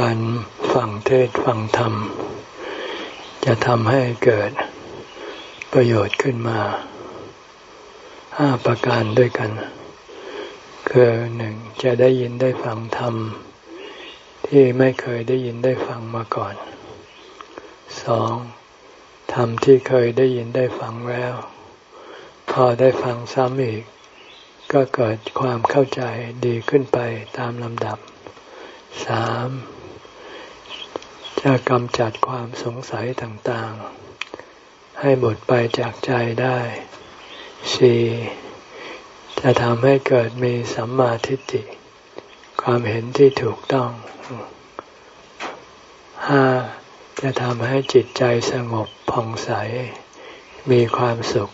การฟังเทศฟังธรรม จะทำให้เกิดประโยชน์ขึ้นมาห้าประการด้วยกัน คือหนึ่งจะได้ยินได้ฟังธรรม ที่ไม่เคยได้ยินได้ฟังมาก่อนสองธรรมที่เคยได้ยินได้ฟังแล้ว พอได้ฟังซ้ำอีก ก็เกิดความเข้าใจดีขึ้นไปตามลำดับสาม จะกำจัดความสงสัยต่างๆ ให้หมดไปจากใจได้สี่จะทำให้เกิดมีสัมมาทิฏฐิความเห็นที่ถูกต้องห้าจะทำให้จิตใจสงบผ่องใส มีความสุข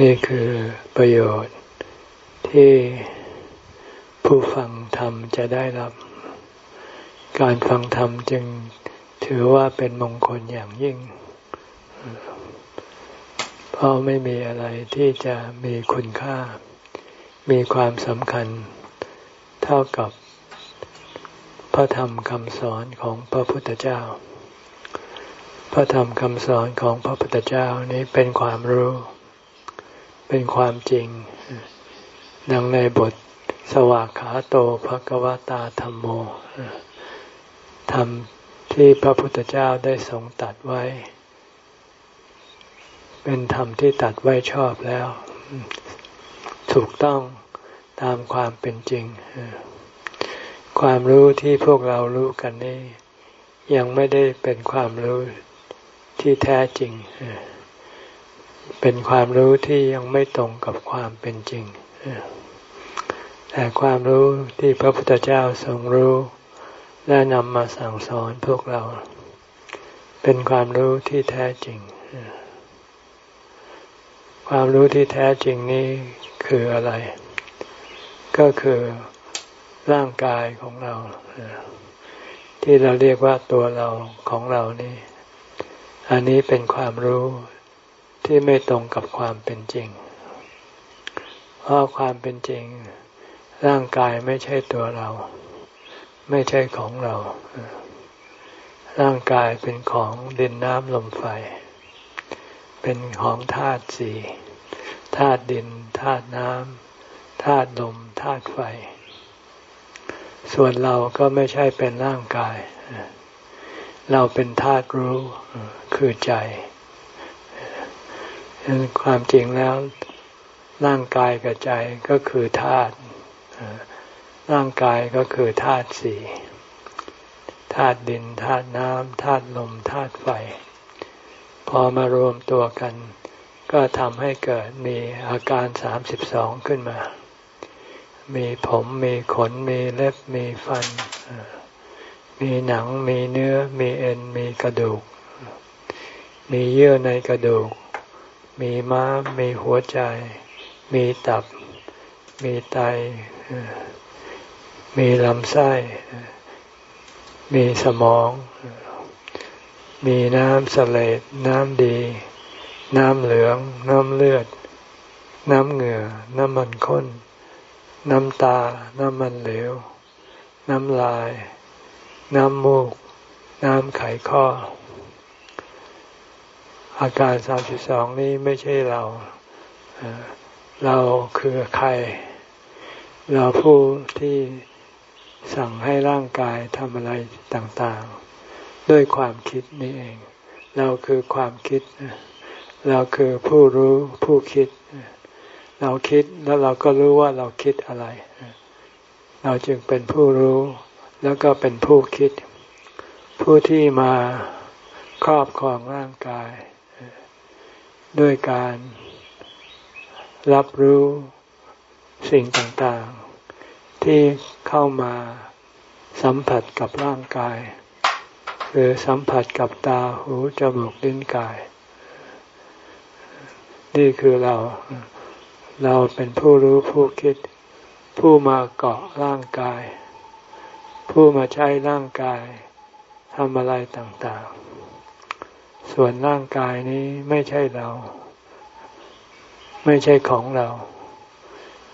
นี่คือประโยชน์ที่ผู้ฟังธรรมจะได้รับ การฟังธรรมจึงถือว่าเป็นมงคลอย่างยิ่ง เพราะไม่มีอะไรที่จะมีคุณค่า มีความสำคัญ เท่ากับพระธรรมคำสอนของพระพุทธเจ้า พระธรรมคำสอนของพระพุทธเจ้านี้เป็นความรู้ เป็นความจริง ดังในบทสวากขาโตภกวตาธรรมโม ธรรมที่พระพุทธเจ้าได้ทรงตัดไว้ เป็นธรรมที่ตัดไว้ชอบแล้ว ถูกต้องตามความเป็นจริง ความรู้ที่พวกเรารู้กันนี้ยังไม่ได้เป็นความรู้ที่แท้จริง เป็นความรู้ที่ยังไม่ตรงกับความเป็นจริง แต่ความรู้ที่พระพุทธเจ้าทรงรู้ และนำมาสั่งสอนพวกเรา เป็นความรู้ที่แท้จริง ความรู้ที่แท้จริงนี้คืออะไร ก็คือร่างกายของเรา ที่เราเรียกว่าตัวเราของเรานี่ อันนี้เป็นความรู้ที่ไม่ตรงกับความเป็นจริง เพราะความเป็นจริง ร่างกายไม่ใช่ตัวเรา ไม่ใช่ของเรา ร่างกายเป็นของดินน้ำลมไฟ เป็นของธาตุสี่ธาตุดินธาตุน้ำธาตุลมธาตุไฟ ส่วนเราก็ไม่ใช่เป็นร่างกาย เราเป็นธาตุรู้คือใจความจริงแล้วร่างกายกับใจก็คือธาตุ ร่างกายก็คือธาตุสี่ธาตุดินธาตุน้ำธาตุลมธาตุไฟ พอมารวมตัวกัน ก็ทำให้เกิดมีอาการสามสิบสองขึ้นมา มีผมมีขนมีเล็บมีฟัน มีหนังมีเนื้อมีเอ็นมีกระดูก มีเยื่อในกระดูก มีม้ามีหัวใจ มีตับ มีไต มีลำไส้ มีสมอง มีน้ำสเลดน้ำดี น้ำเหลือง น้ำเลือด น้ำเหงื่อ น้ำมันข้น น้ำตา น้ำมันเหลว น้ำลาย น้ำมูก น้ำไขข้อ อาการสามสิบสองนี้ไม่ใช่เราเราคือใคร เราผู้ที่ สั่งให้ร่างกายทำอะไรต่างๆ ด้วยความคิดนี่เอง เราคือความคิด เราคือผู้รู้ผู้คิด เราคิดแล้วเราก็รู้ว่าเราคิดอะไร เราจึงเป็นผู้รู้แล้วก็เป็นผู้คิด ผู้ที่มาครอบครองร่างกาย ด้วยการรับรู้สิ่งต่าง ที่เข้ามาสัมผัสกับร่างกายหรือสัมผัสกับตาหูจมูกลิ้นกาย นี่คือเรา เราเป็นผู้รู้ผู้คิด ผู้มาเกาะร่างกาย ผู้มาใช้ร่างกายทำอะไรต่างๆ ส่วนร่างกายนี้ไม่ใช่เรา ไม่ใช่ของเรา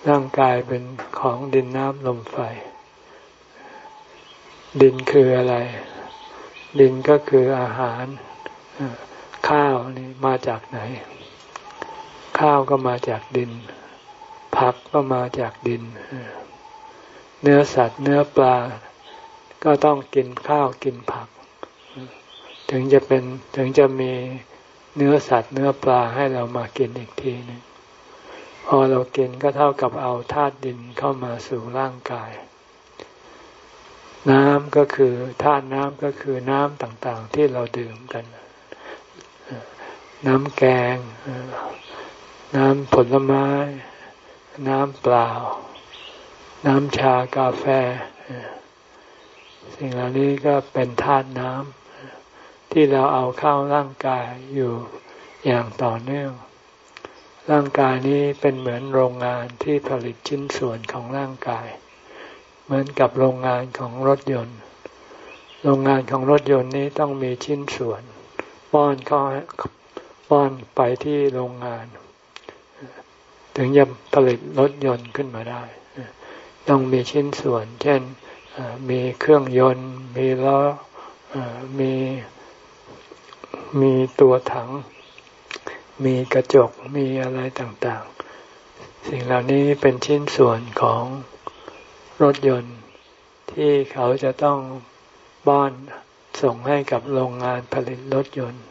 ร่างกายเป็นของดินน้ำลมไฟ ดินคืออะไร ดินก็คืออาหาร ข้าวนี่มาจากไหน ข้าวก็มาจากดิน ผักก็มาจากดิน เนื้อสัตว์เนื้อปลา ก็ต้องกินข้าวกินผัก ถึงจะเป็นถึงจะมีเนื้อสัตว์เนื้อปลาให้เรามากินอีกทีนึง พอเรากินก็เท่ากับเอาธาตุดินเข้ามาสู่ร่างกาย น้ำก็คือธาตุน้ำก็คือน้ำต่างๆ ที่เราดื่มกัน น้ำแกง น้ำผลไม้ น้ำเปล่า น้ำชากาแฟ สิ่งเหล่านี้ก็เป็นธาตุน้ำที่เราเอาเข้าร่างกายอยู่อย่างต่อเนื่อง ร่างกายนี้เป็นเหมือนโรงงานที่ผลิตชิ้นส่วนของร่างกาย เหมือนกับโรงงานของรถยนต์ โรงงานของรถยนต์นี้ต้องมีชิ้นส่วน ป้อนเข้าป้อนไปที่โรงงาน ถึงจะผลิตรถยนต์ขึ้นมาได้ ต้องมีชิ้นส่วน เช่นมีเครื่องยนต์ มีล้อมีมีตัวถัง มีกระจกมีอะไรต่างๆ สิ่งเหล่านี้เป็นชิ้นส่วนของรถยนต์ ที่เขาจะต้องบ้อนส่งให้กับโรงงานผลิตรถยนต์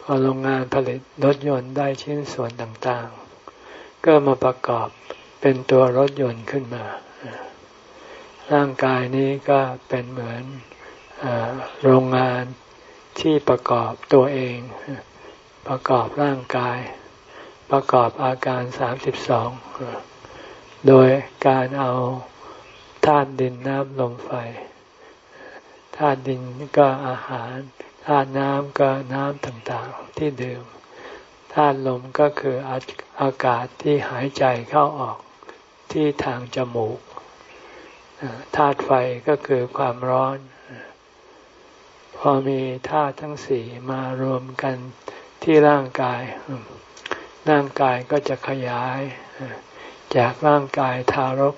พอโรงงานผลิตรถยนต์ได้ชิ้นส่วนต่างๆ ก็มาประกอบเป็นตัวรถยนต์ขึ้นมา ร่างกายนี้ก็เป็นเหมือนอโรงงานที่ประกอบตัวเอง ประกอบร่างกาย ประกอบอาการสามสิบสองโดยการเอาธาตุดินน้ำลมไฟธาตุดินก็อาหารธาตุน้ำก็น้ำต่างๆที่ดื่มธาตุลมก็คืออากาศที่หายใจเข้าออกที่ทางจมูกธาตุไฟก็คือความร้อน พอมีธาตุทั้งสี่มารวมกัน ที่ร่างกาย ร่างกายก็จะขยาย จากร่างกายทารก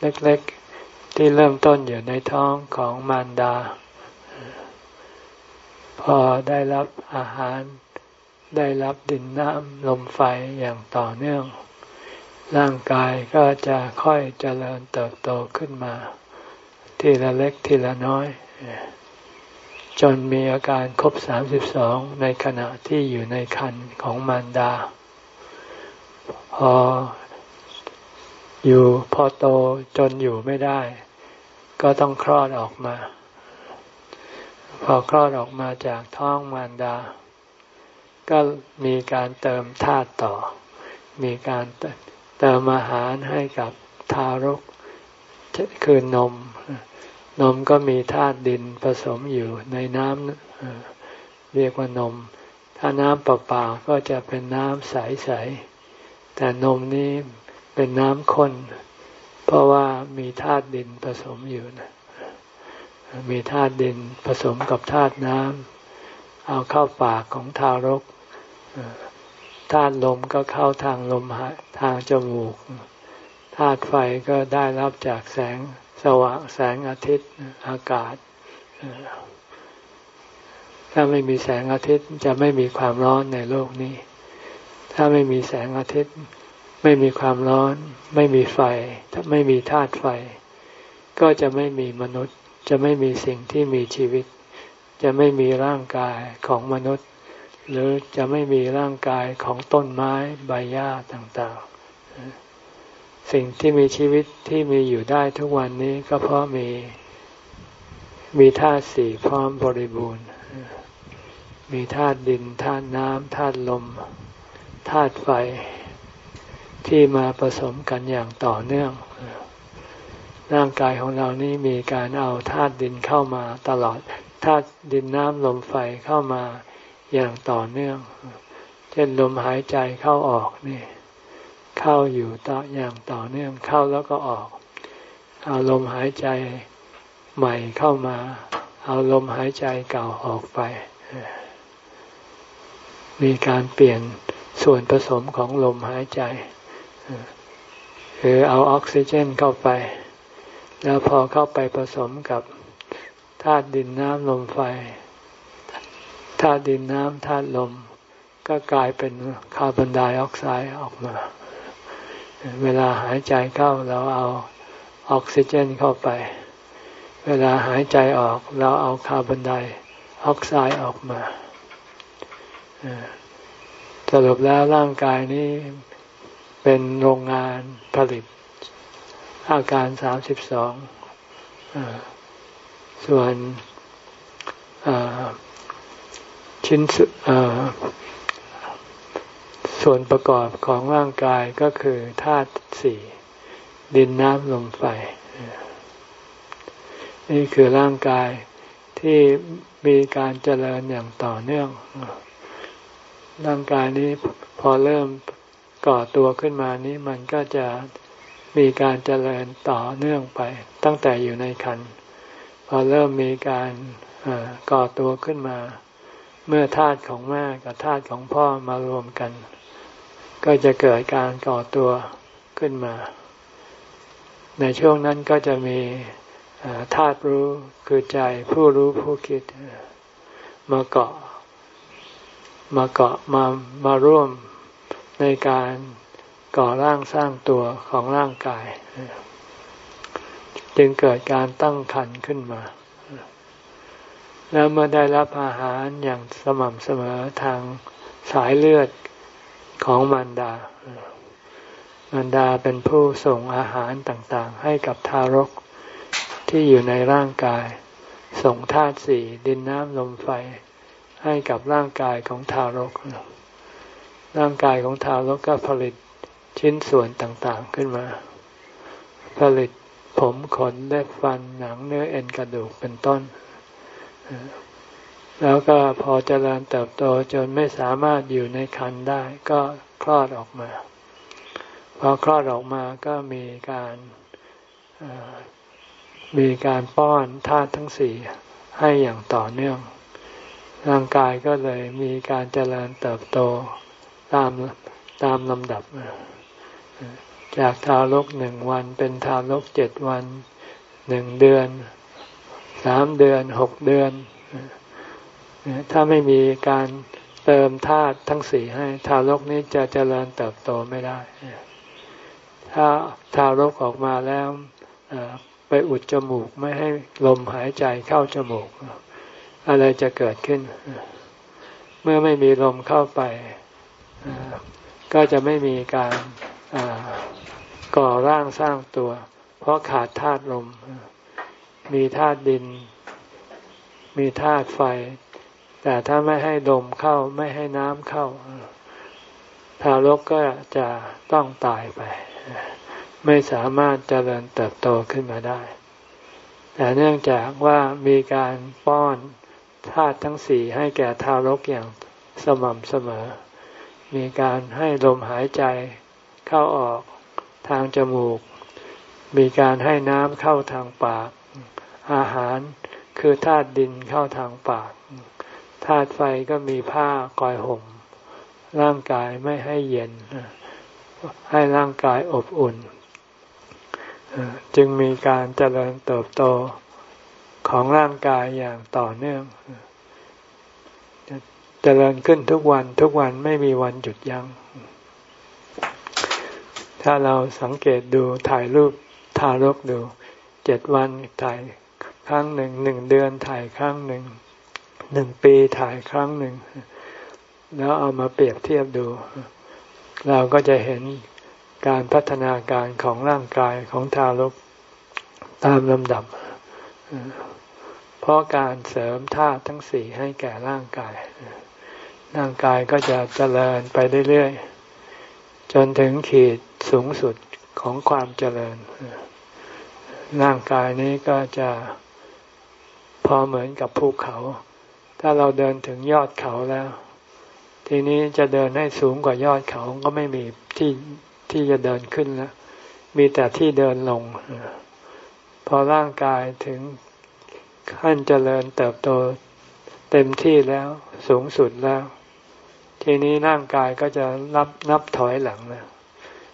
เล็กๆ ที่เริ่มต้นอยู่ในท้องของมารดา พอได้รับอาหาร ได้รับดินน้ำลมไฟอย่างต่อเนื่อง ร่างกายก็จะค่อยเจริญเติบโตขึ้นมา ทีละเล็กทีละน้อย จนมีอาการครบสามสิบสองในขณะที่อยู่ในคันของมารดา พออยู่พอโตจนอยู่ไม่ได้ ก็ต้องคลอดออกมา พอคลอดออกมาจากท้องมารดา ก็มีการเติมธาตุต่อ มีการเติมอาหารให้กับทารกคือ นม นมก็มีธาตุดินผสมอยู่ในน้ำเรียกว่านม ถ้าน้ำเปล่าๆก็จะเป็นน้ำใสๆแต่นมนี้เป็นน้ำข้น เพราะว่ามีธาตุดินผสมอยู่นะมีธาตุดินผสมกับธาตุน้ำเอาเข้าปากของทารกธาตุลมก็เข้าทางลมทางจมูกธาตุไฟก็ได้รับจากแสง สว่างแสงอาทิตย์อากาศ ถ้าไม่มีแสงอาทิตย์จะไม่มีความร้อนในโลกนี้ ถ้าไม่มีแสงอาทิตย์ ไม่มีความร้อน ไม่มีไฟ ถ้าไม่มีธาตุไฟ ก็จะไม่มีมนุษย์ จะไม่มีสิ่งที่มีชีวิต จะไม่มีร่างกายของมนุษย์ หรือจะไม่มีร่างกายของต้นไม้ใบหญ้าต่างๆ สิ่งที่มีชีวิตที่มีอยู่ได้ทุกวันนี้ก็เพราะมีมีธาตุสี่พร้อมบริบูรณ์ มีธาตุดินธาตุน้ำธาตุลมธาตุไฟที่มาผสมกันอย่างต่อเนื่อง ร่างกายของเรานี้มีการเอาธาตุดินเข้ามาตลอดธาตุดินน้ำลมไฟเข้ามาอย่างต่อเนื่อง เช่นลมหายใจเข้าออกนี่ เข้าอยู่ต่ออย่างต่อเนื่องเข้าแล้วก็ออก เอาลมหายใจใหม่เข้ามา เอาลมหายใจเก่าออกไป มีการเปลี่ยนส่วนผสมของลมหายใจคือเอาออกซิเจนเข้าไป แล้วพอเข้าไปผสมกับธาตุดินน้ำลมไฟธาตุดินน้ำธาตุลม ก็กลายเป็นคาร์บอนไดออกไซด์ออกมา เวลาหายใจเข้าเราเอาออกซิเจนเข้าไป เวลาหายใจออกเราเอาคาร์บอนไดออกไซด์ออกมาสรุปแล้วร่างกายนี้เป็นโรงงานผลิตอาการสามสิบสองส่วนชิ้น ส่วนประกอบของร่างกายก็คือธาตุสี่ดินน้ำลมไฟ นี่คือร่างกายที่มีการเจริญอย่างต่อเนื่อง ร่างกายนี้พอเริ่มก่อตัวขึ้นมานี้มันก็จะมีการเจริญต่อเนื่องไป ตั้งแต่อยู่ในคันพอเริ่มมีการก่อตัวขึ้นมา เมื่อธาตุของแม่กับธาตุของพ่อมารวมกัน ก็จะเกิดการก่อตัวขึ้นมา ในช่วงนั้นก็จะมีธาตุรู้คือใจผู้รู้ผู้คิดมาเกาะมาเกาะมามาร่วมในการก่อร่างสร้างตัวของร่างกาย จึงเกิดการตั้งขันขึ้นมา แล้วเมื่อได้รับอาหารอย่างสม่ำเสมอทางสายเลือด ของมารดา มารดาเป็นผู้ส่งอาหารต่างๆ ให้กับทารกที่อยู่ในร่างกาย ส่งธาตุสี่ดินน้ำลมไฟ ให้กับร่างกายของทารก ร่างกายของทารกก็ผลิตชิ้นส่วนต่างๆขึ้นมา ผลิตผมขนเล็บฟันหนังเนื้อเอ็นกระดูกเป็นต้น แล้วก็พอเจริญเติบโตจนไม่สามารถอยู่ในคันได้ ก็คลอดออกมา พอคลอดออกมาก็มีการมีการป้อนธาตุทั้งสี่ให้อย่างต่อเนื่อง ร่างกายก็เลยมีการเจริญเติบโตตามตามลำดับ จากทารกหนึ่งวันเป็นทารกเจ็ดวันหนึ่งเดือนสามเดือนหกเดือน ถ้าไม่มีการเติมธาตุทั้งสี่ให้ ทารกนี้จะเจริญเติบโตไม่ได้ ถ้าทารกออกมาแล้วไปอุดจมูกไม่ให้ลมหายใจเข้าจมูก อะไรจะเกิดขึ้น เมื่อไม่มีลมเข้าไป ก็จะไม่มีการก่อร่างสร้างตัว เพราะขาดธาตุลม มีธาตุดิน มีธาตุไฟ แต่ถ้าไม่ให้ลมเข้าไม่ให้น้ำเข้า ทารกก็จะต้องตายไป ไม่สามารถเจริญเติบโตขึ้นมาได้ แต่เนื่องจากว่ามีการป้อนธาตุทั้งสี่ให้แก่ทารกอย่างสม่ำเสมอ มีการให้ลมหายใจเข้าออกทางจมูก มีการให้น้ำเข้าทางปาก อาหารคือธาตุดินเข้าทางปาก ธาตุไฟก็มีผ้ากอยห่มร่างกายไม่ให้เย็น ให้ร่างกายอบอุ่น จึงมีการเจริญเติบโตของร่างกายอย่างต่อเนื่อง เจริญขึ้นทุกวันทุกวันไม่มีวันหยุดยัง้ง ถ้าเราสังเกตดูถ่ายรูปทารกดู เจ็ดวันถ่ายครั้งหนึ่งหนึ่งเดือนถ่ายครั้งหนึ่ง หนึ่งปีถ่ายครั้งหนึ่ง แล้วเอามาเปรียบเทียบดู เราก็จะเห็นการพัฒนาการของร่างกายของทารกตามลำดับ เพราะการเสริมธาตุทั้งสี่ให้แก่ร่างกาย ร่างกายก็จะเจริญไปเรื่อยๆ จนถึงขีดสูงสุดของความเจริญ ร่างกายนี้ก็จะพอเหมือนกับภูเขา ถ้าเราเดินถึงยอดเขาแล้ว ทีนี้จะเดินให้สูงกว่ายอดเขาก็ไม่มีที่ที่จะเดินขึ้นแล้วมีแต่ที่เดินลง พอร่างกายถึงขั้นเจริญเติบโตเต็มที่แล้วสูงสุดแล้ว ทีนี้ร่างกายก็จะรับนับถอยหลังแล้ว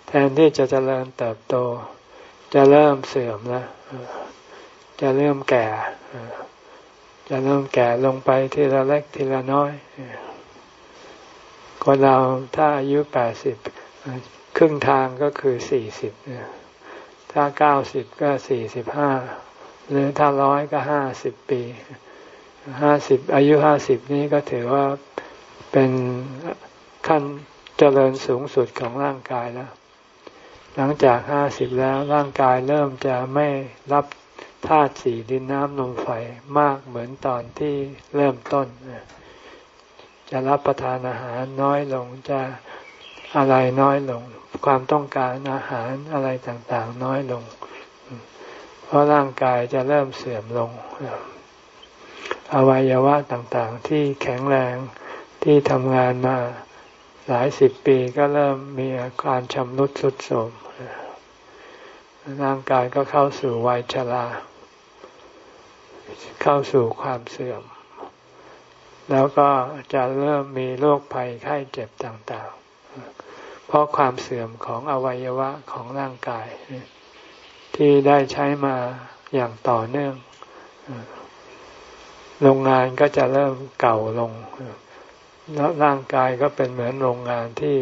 แทนที่จะเจริญเติบโต จะเริ่มเสื่อมแล้วจะเริ่มแก่ จะเริ่มแก่ลงไปทีละเล็กทีละน้อยคนเราถ้าอายุแปดสิบครึ่งทางก็คือสี่สิบถ้าเก้าสิบก็สี่สิบห้าหรือถ้าร้อยก็ห้าสิบปีห้าสิบอายุห้าสิบนี้ก็ถือว่าเป็นขั้นเจริญสูงสุดของร่างกายแล้ว หลังจากห้าสิบแล้วร่างกายเริ่มจะไม่รับ ธาตุสี่ดินน้ำลมไฟมากเหมือนตอนที่เริ่มต้น จะรับประทานอาหารน้อยลงจะอะไรน้อยลง ความต้องการอาหารอะไรต่างๆ น้อยลง เพราะร่างกายจะเริ่มเสื่อมลง อวัยวะต่างๆ ที่แข็งแรงที่ทำงานมาหลายสิบปีก็เริ่มมีอาการชำรุดทรุดโทรม ร่างกายก็เข้าสู่วัยชราเข้าสู่ความเสื่อม แล้วก็จะเริ่มมีโรคภัยไข้เจ็บต่างๆ เพราะความเสื่อมของอวัยวะของร่างกาย ที่ได้ใช้มาอย่างต่อเนื่องโรงงานก็จะเริ่มเก่าลง แล้วร่างกายก็เป็นเหมือนโรงงานที่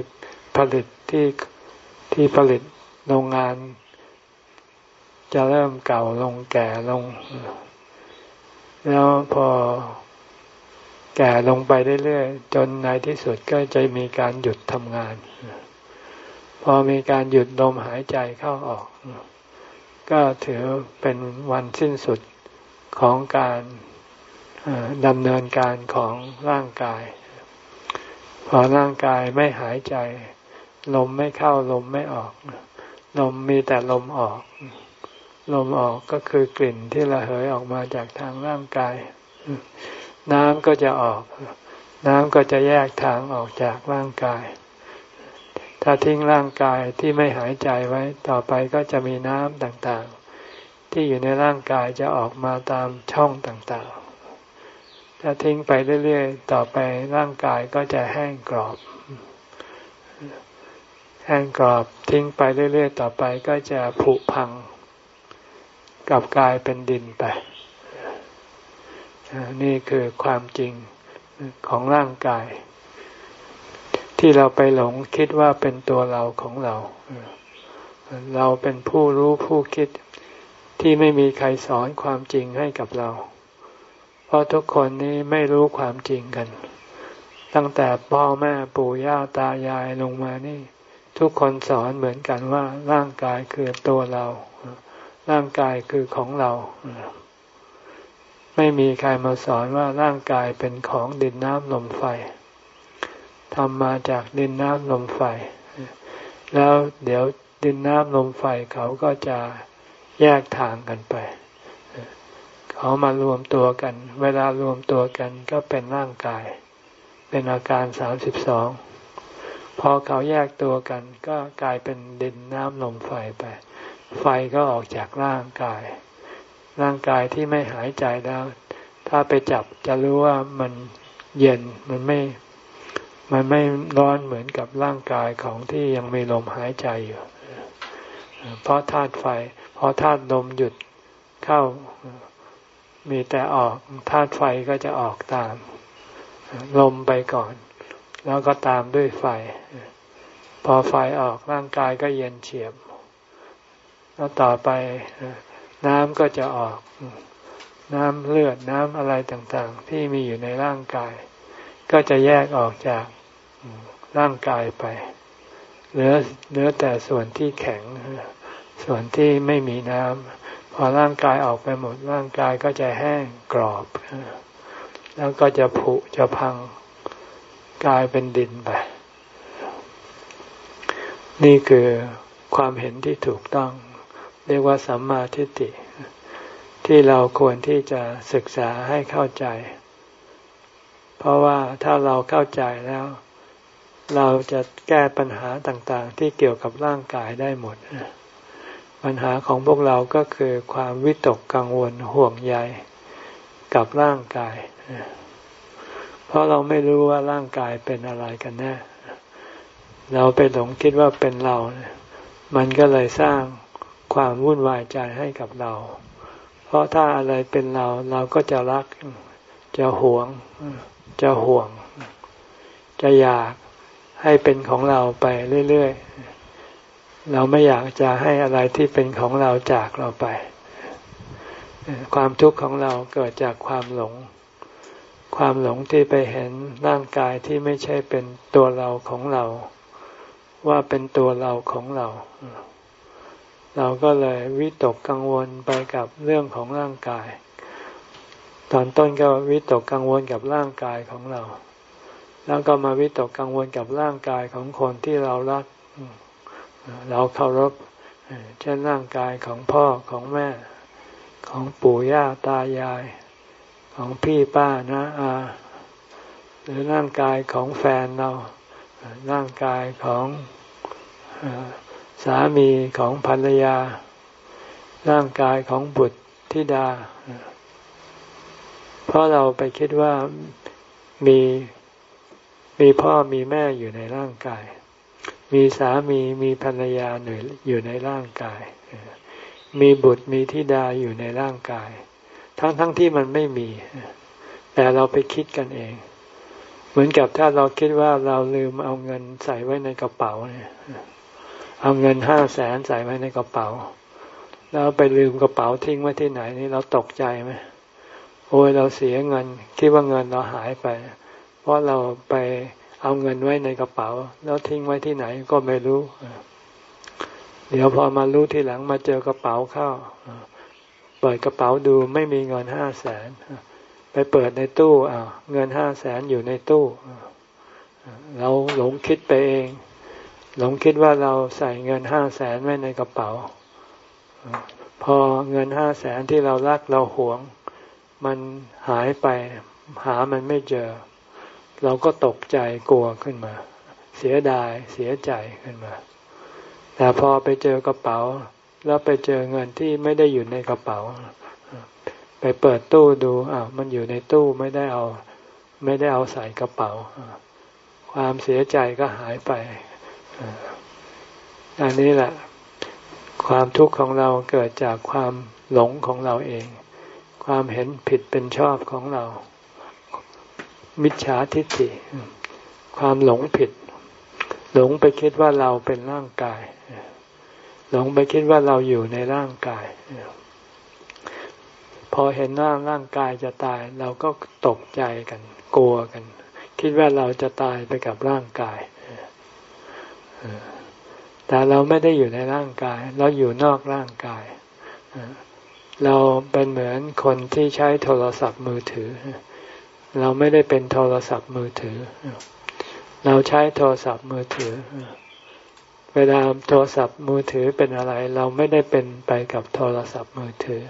ผลิตที่ที่ผลิตโรงงาน จะเริ่มเก่าลงแก่ลง แล้วพอแก่ลงไปเรื่อยๆจนในที่สุดก็จะมีการหยุดทำงาน พอมีการหยุดลมหายใจเข้าออก ก็ถือเป็นวันสิ้นสุดของการดำเนินการของร่างกาย พอร่างกายไม่หายใจ ลมไม่เข้าลมไม่ออก ลมมีแต่ลมออก ลมออกก็คือกลิ่นที่ระเหยออกมาจากทางร่างกาย น้ำก็จะออก น้ำก็จะแยกทางออกจากร่างกาย ถ้าทิ้งร่างกายที่ไม่หายใจไว้ต่อไปก็จะมีน้ำต่างๆ ที่อยู่ในร่างกายจะออกมาตามช่องต่างๆ ถ้าทิ้งไปเรื่อยๆ ต่อไปร่างกายก็จะแห้งกรอบ แห้งกรอบทิ้งไปเรื่อยๆ ต่อไปก็จะผุพัง กลับกลายเป็นดินไป นี่คือความจริงของร่างกาย ที่เราไปหลงคิดว่าเป็นตัวเราของเรา เราเป็นผู้รู้ผู้คิดที่ไม่มีใครสอนความจริงให้กับเรา เพราะทุกคนนี้ไม่รู้ความจริงกัน ตั้งแต่พ่อแม่ปู่ย่าตายายลงมานี่ ทุกคนสอนเหมือนกันว่าร่างกายคือตัวเรา ร่างกายคือของเรา ไม่มีใครมาสอนว่าร่างกายเป็นของดินน้ำลมไฟทำมาจากดินน้ำลมไฟ แล้วเดี๋ยวดินน้ำลมไฟเขาก็จะแยกทางกันไป เขามารวมตัวกัน เวลารวมตัวกันก็เป็นร่างกาย เป็นอาการสามสิบสอง พอเขาแยกตัวกันก็กลายเป็นดินน้ำลมไฟไป ไฟก็ออกจากร่างกาย ร่างกายที่ไม่หายใจแล้ว ถ้าไปจับจะรู้ว่ามันเย็นมันไม่ มันไม่ร้อนเหมือนกับร่างกายของที่ยังมีลมหายใจอยู่ เพราะธาตุไฟพอธาตุลมหยุดเข้ามีแต่ออกธาตุไฟก็จะออกตาม ลมไปก่อน แล้วก็ตามด้วยไฟ พอไฟออกร่างกายก็เย็นเฉียบ แล้วต่อไปน้ำก็จะออก น้ำเลือดน้ำอะไรต่างๆ ที่มีอยู่ในร่างกาย ก็จะแยกออกจากร่างกายไป เหลือเหลือแต่ส่วนที่แข็ง ส่วนที่ไม่มีน้ำพอร่างกายออกไปหมดร่างกายก็จะแห้งกรอบ แล้วก็จะผุจะพังกลายเป็นดินไป นี่คือความเห็นที่ถูกต้อง เรียกว่าสัมมาทิฏฐิที่เราควรที่จะศึกษาให้เข้าใจ เพราะว่าถ้าเราเข้าใจแล้ว เราจะแก้ปัญหาต่างๆ ที่เกี่ยวกับร่างกายได้หมด ปัญหาของพวกเราก็คือความวิตกกังวลห่วงใยกับร่างกาย เพราะเราไม่รู้ว่าร่างกายเป็นอะไรกันแน่ เราไปหลงคิดว่าเป็นเรา มันก็เลยสร้าง ความวุ่นวายใจให้กับเรา เพราะถ้าอะไรเป็นเราเราก็จะรัก จะหวง จะห่วง จะอยากให้เป็นของเราไปเรื่อยๆ เราไม่อยากจะให้อะไรที่เป็นของเราจากเราไป ความทุกข์ของเราเกิดจากความหลง ความหลงที่ไปเห็นร่างกายที่ไม่ใช่เป็นตัวเราของเรา ว่าเป็นตัวเราของเรา เราก็เลยวิตกกังวลไปกับเรื่องของร่างกาย ตอนต้นก็วิตกกังวลกับร่างกายของเรา แล้วก็มาวิตกกังวลกับร่างกายของคนที่เรารัก เราเคารพเช่นร่างกายของพ่อของแม่ ของปู่ย่าตายาย ของพี่ป้านะอาหรือร่างกายของแฟนเรา ร่างกายของ สามีของภรรยา ร่างกายของบุตรธิดา เพราะเราไปคิดว่ามีมีพ่อมีแม่อยู่ในร่างกาย มีสามีมีภรรยาหนึ่งอยู่ในร่างกาย มีบุตรมีธิดาอยู่ในร่างกาย ทั้งทั้งที่มันไม่มี แต่เราไปคิดกันเอง เหมือนกับถ้าเราคิดว่าเราลืมเอาเงินใส่ไว้ในกระเป๋าเนี่ย เอาเงินห้าแสนใส่ไว้ในกระเป๋า แล้วไปลืมกระเป๋าทิ้งไว้ที่ไหนนี่เราตกใจไหมโอ้ยเราเสียเงิน คิดว่าเงินเราหายไป เพราะเราไปเอาเงินไว้ในกระเป๋า แล้วทิ้งไว้ที่ไหนก็ไม่รู้ เดี๋ยวพอมารู้ทีหลังมาเจอกระเป๋าเข้าเปิดกระเป๋าดูไม่มีเงินห้าแสนไปเปิดในตู้อ้าวเงินห้าแสนอยู่ในตู้ เราหลงคิดไปเอง หลงคิดว่าเราใส่เงินห้าแสนไว้ในกระเป๋า พอเงินห้าแสนที่เรารักเราหวง มันหายไปหามันไม่เจอ เราก็ตกใจกลัวขึ้นมา เสียดายเสียใจขึ้นมา แต่พอไปเจอกระเป๋า แล้วไปเจอเงินที่ไม่ได้อยู่ในกระเป๋า ไปเปิดตู้ดูอ่าวมันอยู่ในตู้ไม่ได้เอา ไม่ได้เอาใส่กระเป๋า ความเสียใจก็หายไป อันนี้แหละ ความทุกข์ของเราเกิดจากความหลงของเราเอง ความเห็นผิดเป็นชอบของเรา มิจฉาทิฏฐิ ความหลงผิด หลงไปคิดว่าเราเป็นร่างกาย หลงไปคิดว่าเราอยู่ในร่างกาย พอเห็นร่าร่างกายจะตาย เราก็ตกใจกัน กลัวกัน คิดว่าเราจะตายไปกับร่างกาย แต่เราไม่ได้อยู่ในร่างกาย เราอยู่นอกร่างกาย เราเป็นเหมือนคนที่ใช้โทรศัพท์มือถือ เราไม่ได้เป็นโทรศัพท์มือถือ เราใช้โทรศัพท์มือถือ เวลาโทรศัพท์มือถือเป็นอะไร เราไม่ได้เป็นไปกับโทรศัพท์มือถือ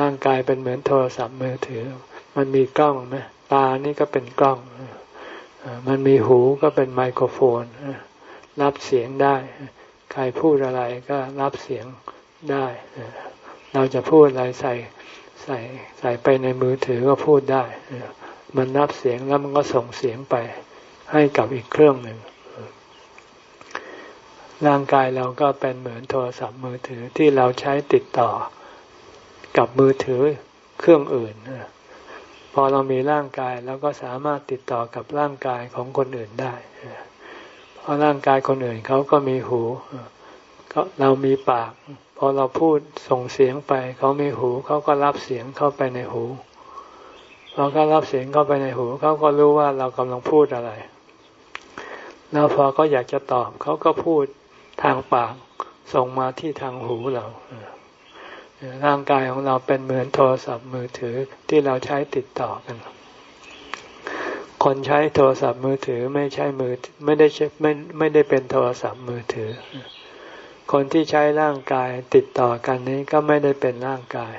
ร่างกายเป็นเหมือนโทรศัพท์มือถือ มันมีกล้องไหมตานี่ก็เป็นกล้อง มันมีหูก็เป็นไมโครโฟน รับเสียงได้ ใครพูดอะไรก็รับเสียงได้ เราจะพูดอะไรใส่ใส่ใส่ไปในมือถือก็พูดได้ มันนับเสียงแล้วมันก็ส่งเสียงไปให้กับอีกเครื่องหนึ่ง ร่างกายเราก็เป็นเหมือนโทรศัพท์มือถือที่เราใช้ติดต่อกับมือถือเครื่องอื่น พอเรามีร่างกายเราก็สามารถติดต่อกับร่างกายของคนอื่นได้ เพราะร่างกายคนอื่นเขาก็มีหูก็เรามีปาก พอเราพูดส่งเสียงไป เขามีหูเขาก็รับเสียงเข้าไปในหูพอเขารับเสียงเข้าไปในหูเขาก็รู้ว่าเรากำลังพูดอะไร แล้วพอเขาอยากจะตอบเขาก็พูดทางปากส่งมาที่ทางหูเรา ร่างกายของเราเป็นเหมือนโทรศัพท์มือถือที่เราใช้ติดต่อกัน คนใช้โทรศัพท์มือถือไม่ใช่มือไม่ได้ไม่ไม่ได้เป็นโทรศัพท์มือถือ คนที่ใช้ร่างกายติดต่อกันนี้ก็ไม่ได้เป็นร่างกาย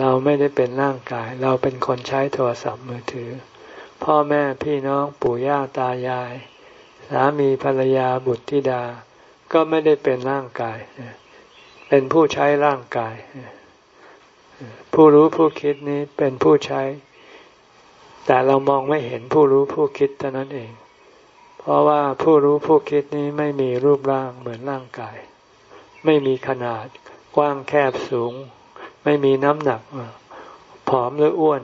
เราไม่ได้เป็นร่างกาย เราเป็นคนใช้โทรศัพท์มือถือ พ่อแม่พี่น้องปู่ย่าตายาย สามีภรรยาบุตรธิดา ก็ไม่ได้เป็นร่างกายเเป็นผู้ใช้ร่างกาย ผู้รู้ผู้คิดนี้เป็นผู้ใช้ แต่เรามองไม่เห็นผู้รู้ผู้คิดเท่านั้นเอง เพราะว่าผู้รู้ผู้คิดนี้ไม่มีรูปร่างเหมือนร่างกาย ไม่มีขนาดกว้างแคบสูง ไม่มีน้ำหนักผอมหรืออ้วน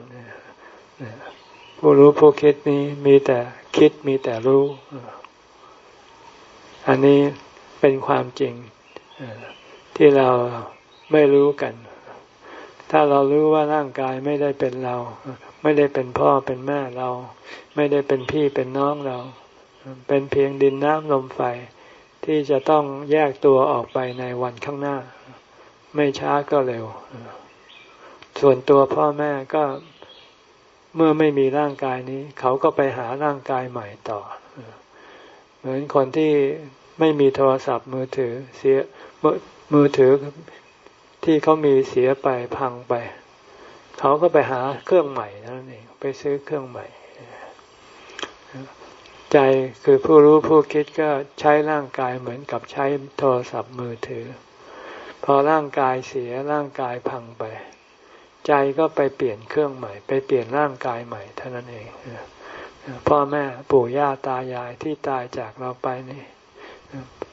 ผู้รู้ผู้คิดนี้มีแต่คิดมีแต่รู้ อันนี้เป็นความจริง ที่เราไม่รู้กัน ถ้าเรารู้ว่าร่างกายไม่ได้เป็นเรา ไม่ได้เป็นพ่อเป็นแม่เรา ไม่ได้เป็นพี่เป็นน้องเรา เป็นเพียงดินน้ำลมไฟที่จะต้องแยกตัวออกไปในวันข้างหน้า ไม่ช้าก็เร็ว ส่วนตัวพ่อแม่ก็เมื่อไม่มีร่างกายนี้ เขาก็ไปหาร่างกายใหม่ต่อ เหมือนคนที่ไม่มีโทรศัพท์มือถือเสีย มือถือที่เขามีเสียไปพังไป เขาก็ไปหาเครื่องใหม่นั่นเองไปซื้อเครื่องใหม่ ใจคือผู้รู้ผู้คิดก็ใช้ร่างกายเหมือนกับใช้โทรศัพท์มือถือ พอร่างกายเสียร่างกายพังไป ใจก็ไปเปลี่ยนเครื่องใหม่ ไปเปลี่ยนร่างกายใหม่เท่านั้นเองพ่อแม่ปู่ย่าตายายที่ตายจากเราไปนี่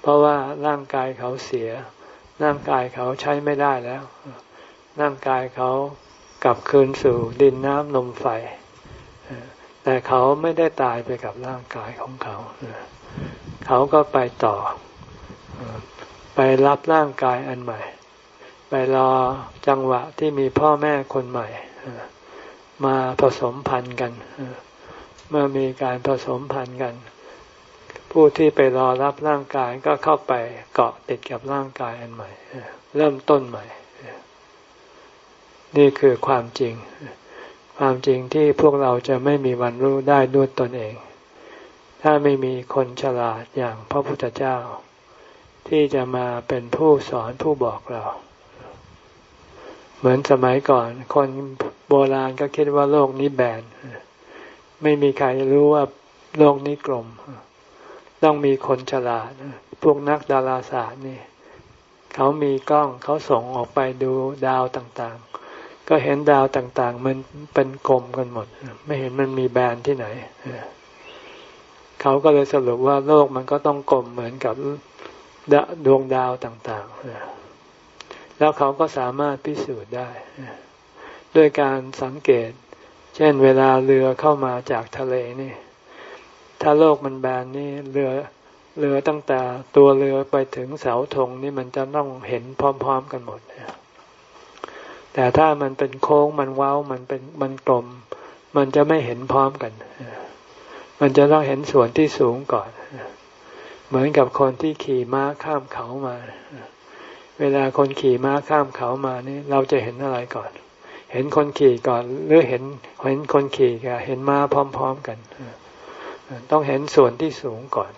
เพราะว่าร่างกายเขาเสีย ร่างกายเขาใช้ไม่ได้แล้ว ร่างกายเขากลับคืนสู่ดินน้ำลมไฟ แต่เขาไม่ได้ตายไปกับร่างกายของเขา เขาก็ไปต่อ ไปรับร่างกายอันใหม่ ไปรอจังหวะที่มีพ่อแม่คนใหม่ มาผสมพันธุ์กัน เมื่อมีการผสมพันธุ์กัน ผู้ที่ไปรอรับร่างกายก็เข้าไปเกาะติดกับร่างกายอันใหม่ เริ่มต้นใหม่ นี่คือความจริง ความจริงที่พวกเราจะไม่มีวันรู้ได้ด้วยตนเอง ถ้าไม่มีคนฉลาดอย่างพระพุทธเจ้า ที่จะมาเป็นผู้สอนผู้บอกเรา เหมือนสมัยก่อน คนโบราณก็คิดว่าโลกนี้แบน ไม่มีใครรู้ว่าโลกนี้กลม ต้องมีคนฉลาด พวกนักดาราศาสตร์นี่เขามีกล้องเขาส่งออกไปดูดาวต่างๆ ก็เห็นดาวต่างๆ มันเป็นกลมกันหมด ไม่เห็นมันมีแบนที่ไหน เขาก็เลยสรุปว่าโลกมันก็ต้องกลมเหมือนกับดวงดาวต่างๆ แล้วเขาก็สามารถพิสูจน์ได้ ด้วยการสังเกต เช่นเวลาเรือเข้ามาจากทะเลนี่ ถ้าโลกมันแบนนี่เรือเรือตั้งแต่ตัวเรือไปถึงเสาธงนี่มันจะต้องเห็นพร้อม ๆกันหมดแต่ถ้ามันเป็นโค้งมันเว้ามันเป็นมันกลม มันจะไม่เห็นพร้อมกันมันจะต้องเห็นส่วนที่สูงก่อน เหมือนกับคนที่ขี่ม้าข้ามเขามา เวลาคนขี่ม้าข้ามเขามานี่เราจะเห็นอะไรก่อน เห็นคนขี่ก่อน หรือเห็นเห็นคนขี่กับเห็นม้าพร้อม ๆ กัน ต้องเห็นส่วนที่สูงก่อน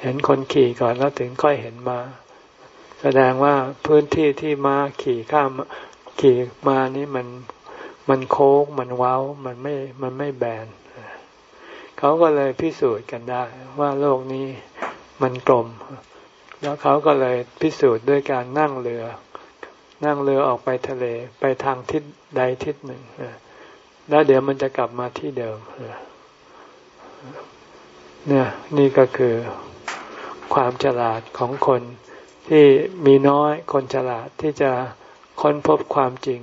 เห็นคนขี่ก่อนแล้วถึงค่อยเห็นมาแสดงว่าพื้นที่ที่มาขี่ข้ามขี่มานี่มันมันโค้งมันเว้ามันไม่มันไม่แบนเขาก็เลยพิสูจน์กันได้ ว่าโลกนี้มันกลม แล้วเขาก็เลยพิสูจน์ด้วยการนั่งเรือ นั่งเรือออกไปทะเลไปทางทิศใดทิศหนึ่งแล้วเดี๋ยวมันจะกลับมาที่เดิม เนี่ยนี่ก็คือความฉลาดของคนที่มีน้อยคนฉลาดที่จะค้นพบความจริง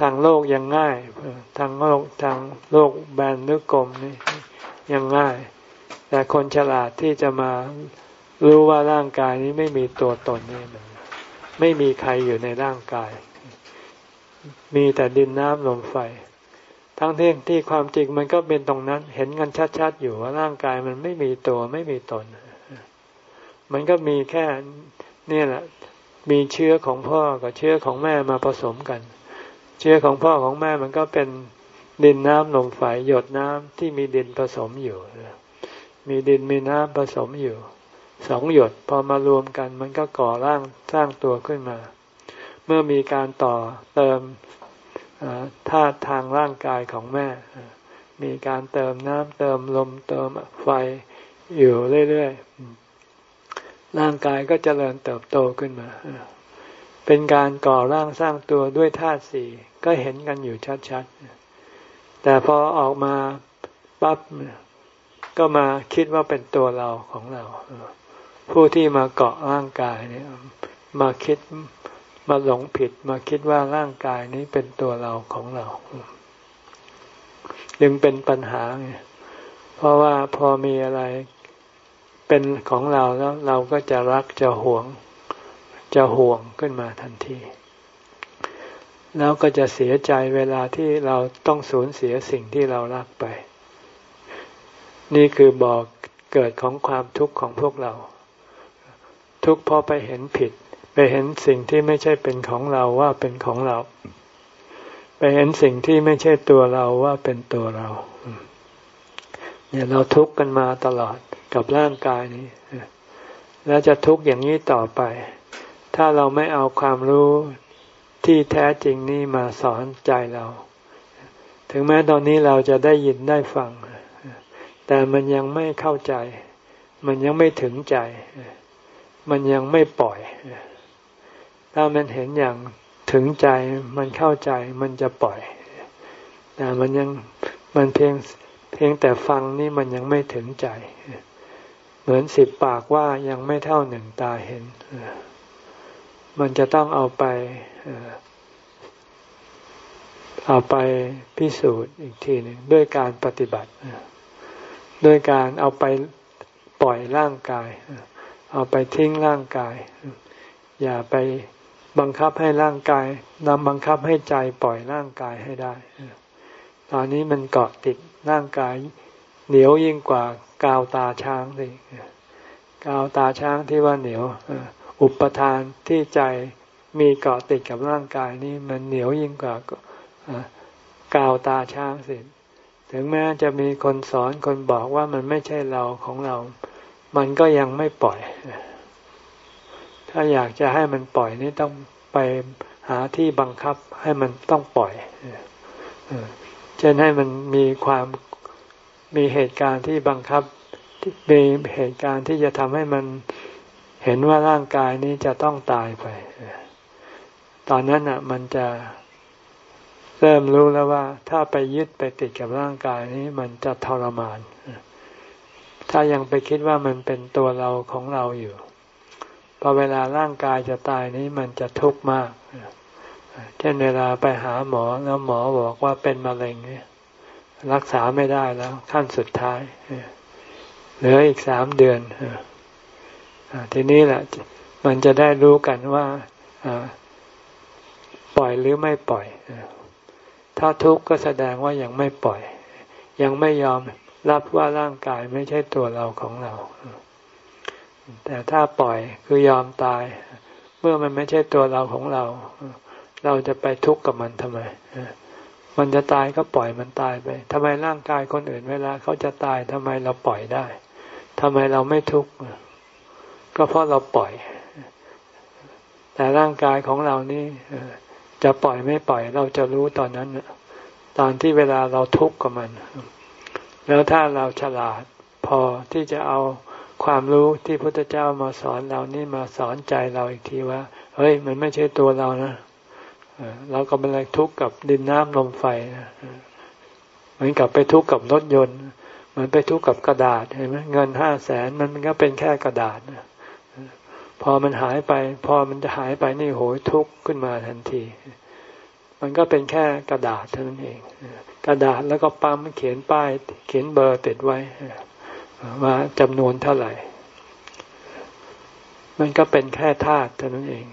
ทางโลกยังง่ายทางโลกทางโลกแบนนึกกลมนี่ยังง่าย แต่คนฉลาดที่จะมารู้ว่าร่างกายนี้ไม่มีตัวตนนี่มันไม่มีใครอยู่ในร่างกาย มีแต่ดินน้ำลมไฟ ทั้งที่ที่ความจริงมันก็เป็นตรงนั้น เห็นกันชัดๆอยู่ว่าร่างกายมันไม่มีตัวไม่มีตน มันก็มีแค่นี่แหละ มีเชื้อของพ่อกับเชื้อของแม่มาผสมกัน เชื้อของพ่อของแม่มันก็เป็นดินน้ำลมไฟหยดน้ำที่มีดินผสมอยู่ มีดินมีน้ำผสมอยู่สองหยดพอมารวมกัน มันก็ก่อร่างสร้างตัวขึ้นมา เมื่อมีการต่อเติม ธาตุทางร่างกายของแม่ มีการเติมน้ำเติมลมเติมไฟอยู่เรื่อยๆ ร่างกายก็จเจริญเติบโตขึ้นมา เป็นการก่อร่างสร้างตัวด้วยธาตุสี่ก็เห็นกันอยู่ชัดๆ แต่พอออกมาปั๊บก็มาคิดว่าเป็นตัวเราของเรา ผู้ที่มาเกาะร่างกายเนี่ยมาคิด มาหลงผิดมาคิดว่าร่างกายนี้เป็นตัวเราของเรา จึงเป็นปัญหาไงเพราะว่าพอมีอะไรเป็นของเราแล้วเราก็จะรักจะหวง จะห่วงขึ้นมาทันที แล้วก็จะเสียใจเวลาที่เราต้องสูญเสียสิ่งที่เรารักไป นี่คือบอกเกิดของความทุกข์ของพวกเรา ทุกข์เพราะไปเห็นผิด ไปเห็นสิ่งที่ไม่ใช่เป็นของเราว่าเป็นของเรา ไปเห็นสิ่งที่ไม่ใช่ตัวเราว่าเป็นตัวเรา เนี่ยเราทุกข์กันมาตลอดกับร่างกายนี้ แล้วจะทุกข์อย่างนี้ต่อไป ถ้าเราไม่เอาความรู้ที่แท้จริงนี้มาสอนใจเรา ถึงแม้ตอนนี้เราจะได้ยินได้ฟัง แต่มันยังไม่เข้าใจ มันยังไม่ถึงใจ มันยังไม่ปล่อย ถ้ามันเห็นอย่างถึงใจมันเข้าใจมันจะปล่อยแต่มันยังมันเพียงเพียงแต่ฟังนี่มันยังไม่ถึงใจ เหมือนสิบปากว่ายังไม่เท่าหนึ่งตาเห็น มันจะต้องเอาไปเอาไปพิสูจน์อีกทีหนึ่งด้วยการปฏิบัติด้วยการเอาไปปล่อยร่างกาย เอาไปทิ้งร่างกาย อย่าไป บังคับให้ร่างกายนำบังคับให้ใจปล่อยร่างกายให้ได้ ตอนนี้มันเกาะติดร่างกาย เหนียวยิ่งกว่ากาวตาช้างสิกาวตาช้างที่ว่าเหนียวอุปทานที่ใจมีเกาะติดกับร่างกายนี่มันเหนียวยิ่งกว่ากาวตาช้างสิถึงแม้จะมีคนสอนคนบอกว่ามันไม่ใช่เราของเรา มันก็ยังไม่ปล่อย ถ้าอยากจะให้มันปล่อยนี่ต้องไปหาที่บังคับให้มันต้องปล่อยเช่นให้มันมีความมีเหตุการณ์ที่บังคับมีเหตุการณ์ที่จะทำให้มันเห็นว่าร่างกายนี้จะต้องตายไป ตอนนั้นอะ มันจะเริ่มรู้แล้วว่า ถ้าไปยึดไปติดกับร่างกายนี้มันจะทรมาน ถ้ายังไปคิดว่ามันเป็นตัวเราของเราอยู่ พอเวลาร่างกายจะตายนี้มันจะทุกข์มาก เช่นเวลาไปหาหมอแล้วหมอบอกว่าเป็นมะเร็งนี่รักษาไม่ได้แล้วขั้นสุดท้ายเหลืออีกสามเดือนทีนี้แหละ มันจะได้รู้กันว่าปล่อยหรือไม่ปล่อย ถ้าทุกข์ก็แสดงว่ายังไม่ปล่อย ยังไม่ยอมรับว่าร่างกายไม่ใช่ตัวเราของเรา แต่ถ้าปล่อยคือยอมตาย เมื่อมันไม่ใช่ตัวเราของเรา เราจะไปทุกข์กับมันทำไมมันจะตายก็ปล่อยมันตายไปทำไมร่างกายคนอื่นเวลาเขาจะตายทำไมเราปล่อยได้ทำไมเราไม่ทุกข์ก็เพราะเราปล่อย แต่ร่างกายของเรานี่จะปล่อยไม่ปล่อยเราจะรู้ตอนนั้นตอนที่เวลาเราทุกข์กับมัน แล้วถ้าเราฉลาดพอที่จะเอา ความรู้ที่พระพุทธเจ้ามาสอนเรานี่มาสอนใจเราอีกทีว่า เฮ้ย มันไม่ใช่ตัวเรานะเราก็เป็นอะไรทุกข์กับดินน้ำลมไฟเหมือนกับไปทุกข์กับรถยนต์มือนไปทุกข์กับกระดาษเห็นไหมเงินห้าแสนมันก็เป็นแค่กระดาษพอมันหายไป พอมันจะหายไปนี่โหยทุกข์ขึ้นมาทันที มันก็เป็นแค่กระดาษเท่านั้นเอง กระดาษแล้วก็ปั๊มเขียนป้าย เขียนเบอร์ติดไว้ ว่าจำนวนเท่าไหร่ มันก็เป็นแค่ธาตุเท่านั้นเอง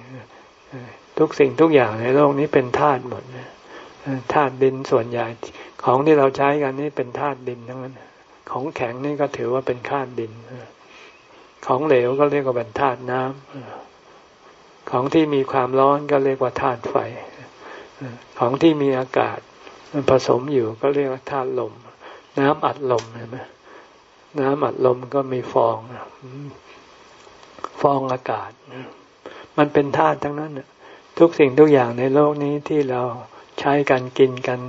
ทุกสิ่งทุกอย่างในโลกนี้เป็นธาตุหมดธาตุดินส่วนใหญ่ ของที่เราใช้กันนี่เป็นธาตุดินทั้งนั้น ของแข็งนี่ก็ถือว่าเป็นธาตุดิน ของเหลวก็เรียกว่าเป็นธาตุน้ำของที่มีความร้อนก็เรียกว่าธาตุไฟ ของที่มีอากาศมันผสมอยู่ก็เรียกว่าธาตุลม น้ำอัดลมเห็นไหม น้ำอัดลมก็มีฟองฟองอากาศ มันเป็นธาตุทั้งนั้นทุกสิ่งทุกอย่างในโลกนี้ที่เราใช้กันกินกัน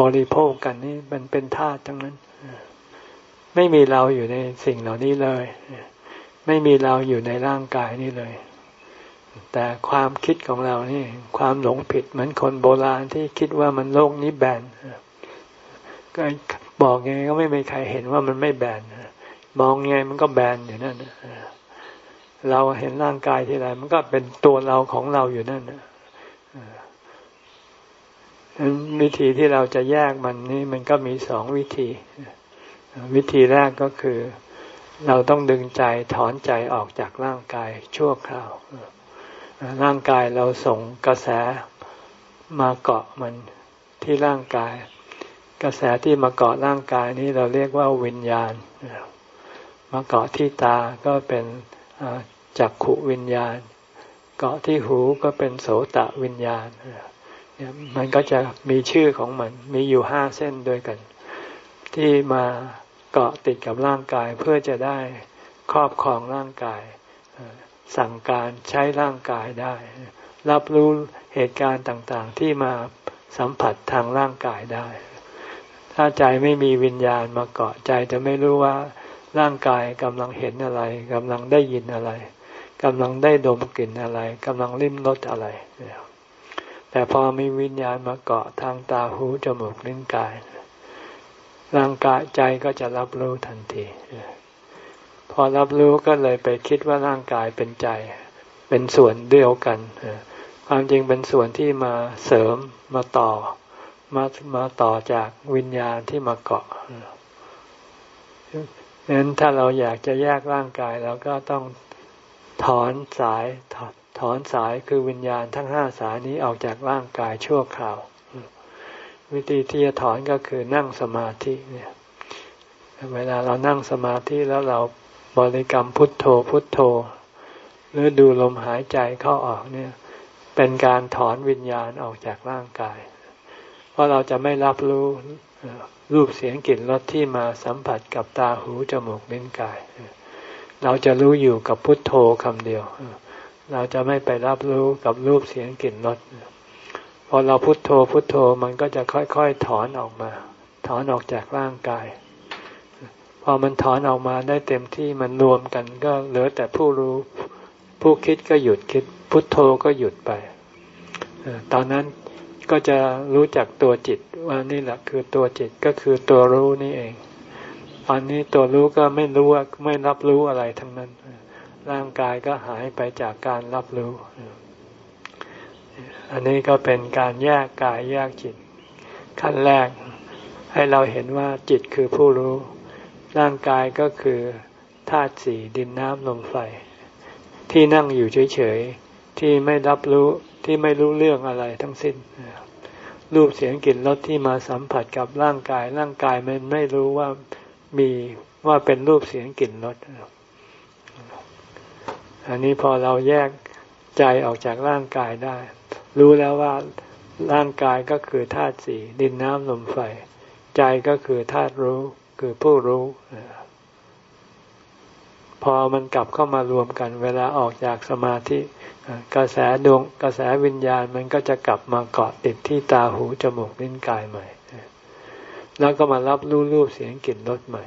บริโภคกันนี่มันเป็นธาตุทั้งนั้น ไม่มีเราอยู่ในสิ่งเหล่านี้เลย ไม่มีเราอยู่ในร่างกายนี้เลย แต่ความคิดของเรานี่ ความหลงผิดเหมือนคนโบราณที่คิดว่ามันโลกนี้แบนก็ บอกยังไงก็ไม่มีใครเห็นว่ามันไม่แบนมองยังไงมันก็แบนอยู่นั่นเราเห็นร่างกายที่ไรมันก็เป็นตัวเราของเราอยู่นั่นวิธีที่เราจะแยกมันนี่มันก็มีสองวิธี วิธีแรกก็คือ เราต้องดึงใจถอนใจออกจากร่างกายชั่วคราวร่างกายเราส่งกระแสมาเกาะมันที่ร่างกาย กระแสที่มาเกาะร่างกายนี้เราเรียกว่าวิญญาณ มาเกาะที่ตาก็เป็นจักขุวิญญาณ เกาะที่หูก็เป็นโสตะวิญญาณ มันก็จะมีชื่อของมัน มีอยู่ห้าเส้นด้วยกัน ที่มาเกาะติดกับร่างกายเพื่อจะได้ครอบครองร่างกาย สั่งการใช้ร่างกายได้ รับรู้เหตุการณ์ต่างๆที่มาสัมผัสทางร่างกายได้ ถ้าใจไม่มีวิญญาณมาเกาะใจจะไม่รู้ว่าร่างกายกำลังเห็นอะไรกำลังได้ยินอะไรกำลังได้ดมกลิ่นอะไรกำลังลิ้มรสอะไร แต่พอมีวิญญาณมาเกาะทางตาหูจมูกลิ้นกาย ร่างกายใจก็จะรับรู้ทันทีพอรับรู้ก็เลยไปคิดว่าร่างกายเป็นใจ เป็นส่วนเดียวกันความจริงเป็นส่วนที่มาเสริมมาต่อ มามาต่อจากวิญญาณที่มาเกาะนั้นถ้าเราอยากจะแยกร่างกายเราก็ต้องถอนสายถอนสายคือวิญญาณทั้งห้าสายนี้ออกจากร่างกายชั่วคราว วิธีที่จะถอนก็คือนั่งสมาธิเนี่ย เวลาเรานั่งสมาธิแล้วเราบริกรรมพุทโธพุทโธ หรือดูลมหายใจเข้าออกเนี่ย เป็นการถอนวิญญาณออกจากร่างกาย เพราะเราจะไม่รับรู้รูปเสียงกลิ่นรสที่มาสัมผัสกับตาหูจมูกลิ้นกาย เราจะรู้อยู่กับพุทโธคำเดียว เราจะไม่ไปรับรู้กับรูปเสียงกลิ่นรสพอเราพุทโธพุทโธมันก็จะค่อยๆถอนออกมา ถอนออกจากร่างกาย พอมันถอนออกมาได้เต็มที่มันรวมกันก็เหลือแต่ผู้รู้ ผู้คิดก็หยุดคิด พุทโธก็หยุดไปตอนนั้น ก็จะรู้จักตัวจิตว่านี่แหละคือตัวจิตก็คือตัวรู้นี่เอง ตอนนี้ตัวรู้ก็ไม่รู้ว่าไม่รับรู้อะไรทั้งนั้น ร่างกายก็หายไปจากการรับรู้ อันนี้ก็เป็นการแยกกายแยกจิต ขั้นแรกให้เราเห็นว่าจิตคือผู้รู้ ร่างกายก็คือธาตุสี่ดินน้ำลมไฟที่นั่งอยู่เฉยๆที่ไม่รับรู้ ที่ไม่รู้เรื่องอะไรทั้งสิ้นรูปเสียงกลิ่นรสที่มาสัมผัสกับร่างกาย ร่างกายมันไม่รู้ว่ามีว่าเป็นรูปเสียงกลิ่นรสอันนี้พอเราแยกใจออกจากร่างกายได้ รู้แล้วว่าร่างกายก็คือธาตุสี่ดินน้ำลมไฟ ใจก็คือธาตุรู้คือผู้รู้ พอมันกลับเข้ามารวมกัน เวลาออกจากสมาธิกระแสดวงกระแสวิญญาณมันก็จะกลับมาเกาะติดที่ตาหูจมูกลิ้นกายใหม่ แล้วก็มารับรู้รูปเสียงกลิ่นรสใหม่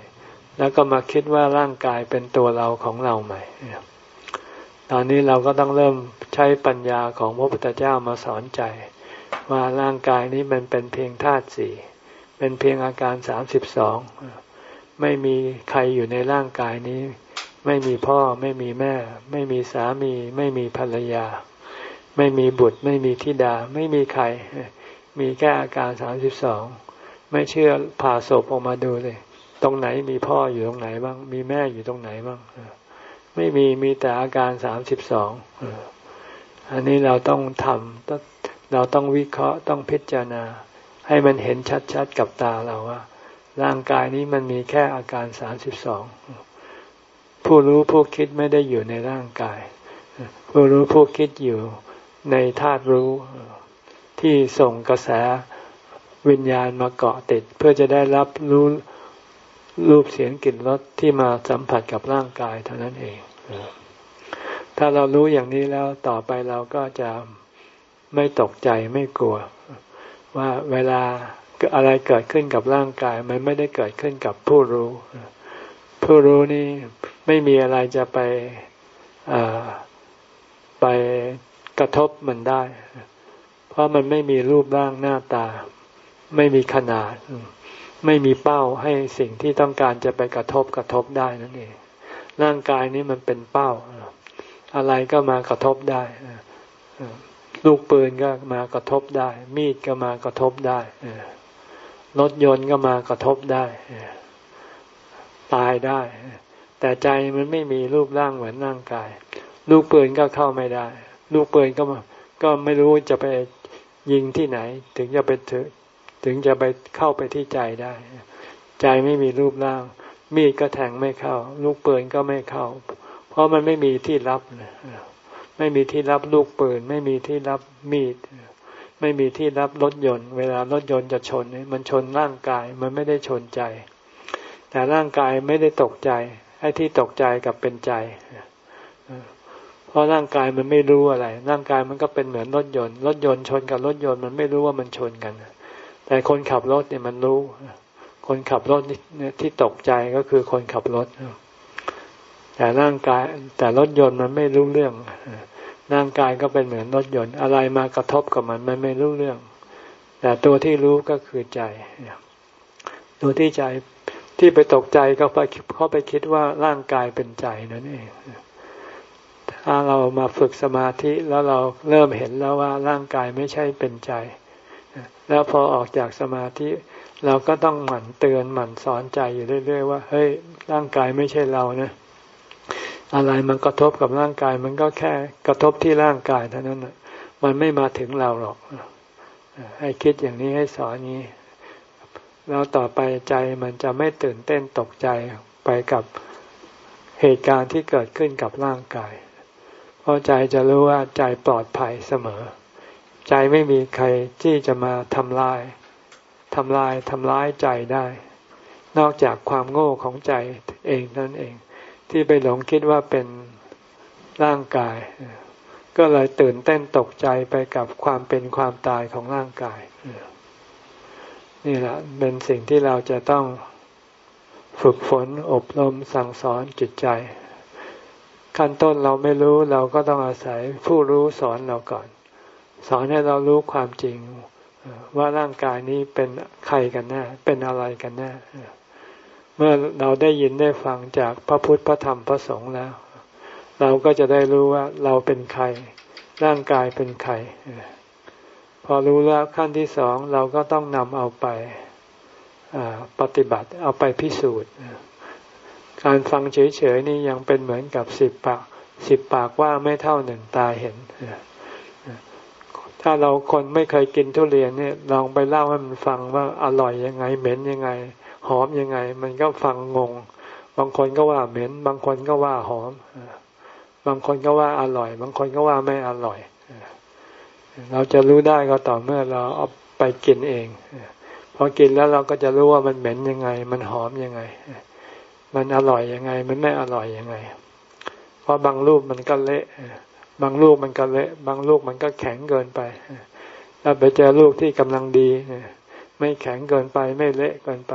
แล้วก็มาคิดว่าร่างกายเป็นตัวเราของเราใหม่ ตอนนี้เราก็ต้องเริ่มใช้ปัญญาของพระพุทธเจ้ามาสอนใจ ว่าร่างกายนี้มันเป็นเพียงธาตุสี่เป็นเพียงอาการสามสิบสองไม่มีใครอยู่ในร่างกายนี้ ไม่มีพ่อ ไม่มีแม่ ไม่มีสามี ไม่มีภรรยา ไม่มีบุตร ไม่มีธิดา ไม่มีใคร มีแค่อาการสามสิบสองไม่เชื่อผ่าศพออกมาดูเลย ตรงไหนมีพ่ออยู่ตรงไหนบ้าง มีแม่อยู่ตรงไหนบ้างไม่มีมีแต่อาการสามสิบสองอันนี้เราต้องทำเราต้องวิเคราะห์ต้องพิจารณา ให้มันเห็นชัดๆกับตาเราว่าร่างกายนี้มันมีแค่อาการสามสิบสอง ผู้รู้ผู้คิดไม่ได้อยู่ในร่างกาย ผู้รู้ผู้คิดอยู่ในธาตุรู้ที่ส่งกระแสวิญญาณมาเกาะติด เพื่อจะได้รับรู้รูปเสียงกลิ่นรสที่มาสัมผัสกับร่างกายเท่านั้นเอง ถ้าเรารู้อย่างนี้แล้วต่อไปเราก็จะไม่ตกใจไม่กลัว ว่าเวลาอะไรเกิดขึ้นกับร่างกาย มันไม่ได้เกิดขึ้นกับผู้รู้ ผู้รู้นี่ ไม่มีอะไรจะไปไปกระทบมันได้ เพราะมันไม่มีรูปร่างหน้าตา ไม่มีขนาด ไม่มีเป้าให้สิ่งที่ต้องการจะไปกระทบกระทบได้นั่นเองร่างกายนี้มันเป็นเป้า อะไรก็มากระทบได้ลูกปืนก็มากระทบได้ มีดก็มากระทบได้รถยนต์ก็มากระทบได้ ตายได้ แต่ใจมันไม่มีรูปร่างเหมือนร่างกาย ลูกปืนก็เข้าไม่ได้ ลูกปืนก็ก็ไม่รู้จะไปยิงที่ไหน ถึงจะไปถึงถึงจะไปเข้าไปที่ใจได้ ใจไม่มีรูปร่าง มีดก็แทงไม่เข้า ลูกปืนก็ไม่เข้า เพราะมันไม่มีที่รับไม่มีที่รับลูกปืน ไม่มีที่รับมีด ไม่มีที่รับรถยนต์ เวลารถยนต์จะชน มันชนร่างกายมันไม่ได้ชนใจ แต่ร่างกายไม่ได้ตกใจ ไอ้ที่ตกใจกับเป็นใจ เพราะร่างกายมันไม่รู้อะไร ร่างกายมันก็เป็นเหมือนรถยนต์ รถยนต์ชนกับรถยนต์มันไม่รู้ว่ามันชนกัน แต่คนขับรถเนี่ยมันรู้ คนขับรถที่ตกใจก็คือคนขับรถ แต่ร่างกาย แต่รถยนต์มันไม่รู้เรื่อง ร่างกายก็เป็นเหมือนรถยนต์ อะไรมากระทบกับมันมันไม่รู้เรื่อง แต่ตัวที่รู้ก็คือใจ ตัวที่ใจ ที่ไปตกใจก็ไปเขาไปคิดว่าร่างกายเป็นใจนั่นเองถ้าเรามาฝึกสมาธิแล้วเราเริ่มเห็นแล้วว่าร่างกายไม่ใช่เป็นใจ แล้วพอออกจากสมาธิเราก็ต้องหมั่นเตือนหมั่นสอนใจอยู่เรื่อย ๆ ว่าเฮ้ยร่างกายไม่ใช่เรานะอะไรมันกระทบกับร่างกายมันก็แค่กระทบที่ร่างกายเท่านั้นมันไม่มาถึงเราหรอกให้คิดอย่างนี้ให้สอนนี้ แล้วต่อไปใจมันจะไม่ตื่นเต้นตกใจไปกับเหตุการณ์ที่เกิดขึ้นกับร่างกาย เพราะใจจะรู้ว่าใจปลอดภัยเสมอ ใจไม่มีใครที่จะมาทำลายทำลายทำร้ายใจได้ นอกจากความโง่ของใจเองนั่นเอง ที่ไปหลงคิดว่าเป็นร่างกาย ก็เลยตื่นเต้นตกใจไปกับความเป็นความตายของร่างกาย นี่แหละเป็นสิ่งที่เราจะต้องฝึกฝนอบรมสั่งสอนจิตใจ ขั้นต้นเราไม่รู้เราก็ต้องอาศัยผู้รู้สอนเราก่อน สอนให้เรารู้ความจริง ว่าร่างกายนี้เป็นใครกันแน่เป็นอะไรกันแน่เมื่อเราได้ยินได้ฟังจากพระพุทธพระธรรมพระสงฆ์แล้ว เราก็จะได้รู้ว่าเราเป็นใคร ร่างกายเป็นใคร พอรู้แล้วขั้นที่สองเราก็ต้องนำเอาไปปฏิบัติเอาไปพิสูจน์ การฟังเฉยๆนี่ยังเป็นเหมือนกับสิบปากสิบปากว่าไม่เท่าหนึ่งตาเห็น ถ้าเราคนไม่เคยกินทุเรียนเนี่ยลองไปเล่าให้มันฟังว่าอร่อยยังไง เหม็นยังไง หอมยังไง มันก็ฟังงง บางคนก็ว่าเหม็น บางคนก็ว่าหอม บางคนก็ว่าอร่อย บางคนก็ว่าไม่อร่อย เราจะรู้ได้ก็ต่อเมื่อเราเอาไปกินเองพอกินแล้วเราก็จะรู้ว่ามันเหม็นยังไง มันหอมยังไง มันอร่อยยังไง มันไม่อร่อยยังไง เพราะบางลูกมันก็เละบางลูกมันก็เละบางลูกมันก็แข็งเกินไปถ้าไปเจอลูกที่กำลังดีไม่แข็งเกินไป ไม่เละเกินไป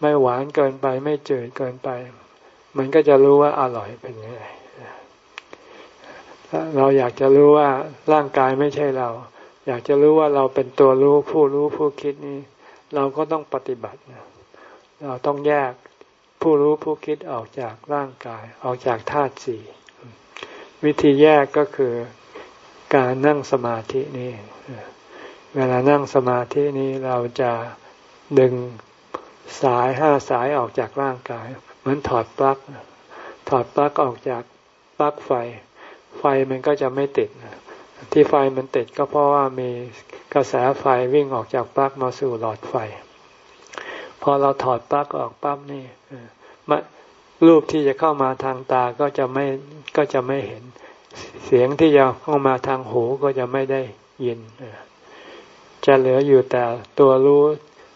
ไม่หวานเกินไป ไม่จืดเกินไป มันก็จะรู้ว่าอร่อยเป็นยังไง เราอยากจะรู้ว่าร่างกายไม่ใช่เรา อยากจะรู้ว่าเราเป็นตัวรู้ผู้รู้ผู้คิดนี้ เราก็ต้องปฏิบัติ เราต้องแยกผู้รู้ผู้คิดออกจากร่างกาย ออกจากธาตุสี่วิธีแยกก็คือการนั่งสมาธินี่เวลานั่งสมาธินี้เราจะดึงสายห้าสายออกจากร่างกาย เหมือนถอดปลั๊กถอดปลั๊กออกจากปลั๊กไฟ ไฟมันก็จะไม่ติด ที่ไฟมันติดก็เพราะว่ามีกระแสไฟวิ่งออกจากปลั๊กมาสู่หลอดไฟ พอเราถอดปลั๊กออกปั๊บนี่รูปที่จะเข้ามาทางตาก็จะไม่ก็จะไม่เห็น เสียงที่จะเข้ามาทางหูก็จะไม่ได้ยิน จะเหลืออยู่แต่ตัวรู้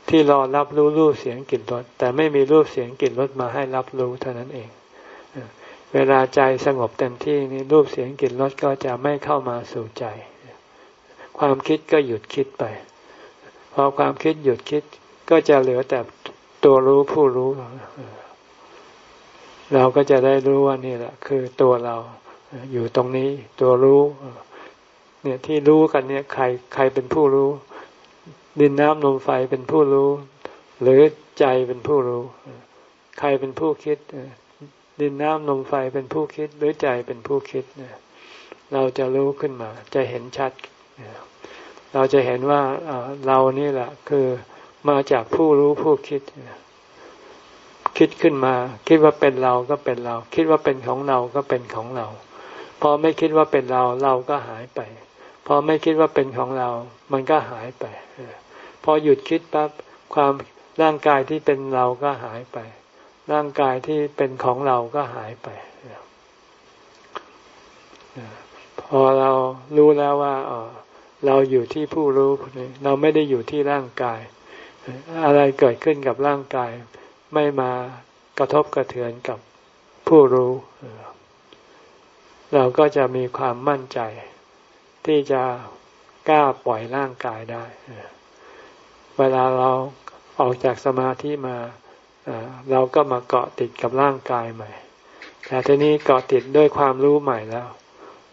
ที่รอรับรู้รูปเสียงกลิ่นรสแต่ไม่มีรูปเสียงกลิ่นรสมาให้รับรู้เท่านั้นเอง เวลาใจสงบเต็มที่นี่รูปเสียงกลิ่นรสก็จะไม่เข้ามาสู่ใจ ความคิดก็หยุดคิดไป พอความคิดหยุดคิดก็จะเหลือแต่ตัวรู้ผู้รู้ เราก็จะได้รู้ว่านี่แหละ คือตัวเราอยู่ตรงนี้ตัวรู้ เนี่ยที่รู้กันเนี่ยใครใครเป็นผู้รู้ ดินน้ำลมไฟเป็นผู้รู้ หรือใจเป็นผู้รู้ ใครเป็นผู้คิด ดินน้ำลมไฟเป็นผู้คิดหรือใจเป็นผู้คิดเนี่ยเราจะรู้ขึ้นมา จะเห็นชัด เราจะเห็นว่าเรานี่แหละคือมาจากผู้รู้ผู้คิด คิดขึ้นมา คิดว่าเป็นเราก็เป็นเรา คิดว่าเป็นของเราก็เป็นของเรา พอไม่คิดว่าเป็นเราเราก็หายไป พอไม่คิดว่าเป็นของเรา มันก็หายไป พอหยุดคิดปั๊บความร่างกายที่เป็นเราก็หายไป ร่างกายที่เป็นของเราก็หายไปพอเรารู้แล้วว่าเราอยู่ที่ผู้รู้เราไม่ได้อยู่ที่ร่างกาย อะไรเกิดขึ้นกับร่างกาย ไม่มากระทบกระเทือนกับผู้รู้ เราก็จะมีความมั่นใจ ที่จะกล้าปล่อยร่างกายได้ เวลาเราออกจากสมาธิมา เราก็มาเกาะติดกับร่างกายใหม่ แต่ทีนี้เกาะติดด้วยความรู้ใหม่แล้ว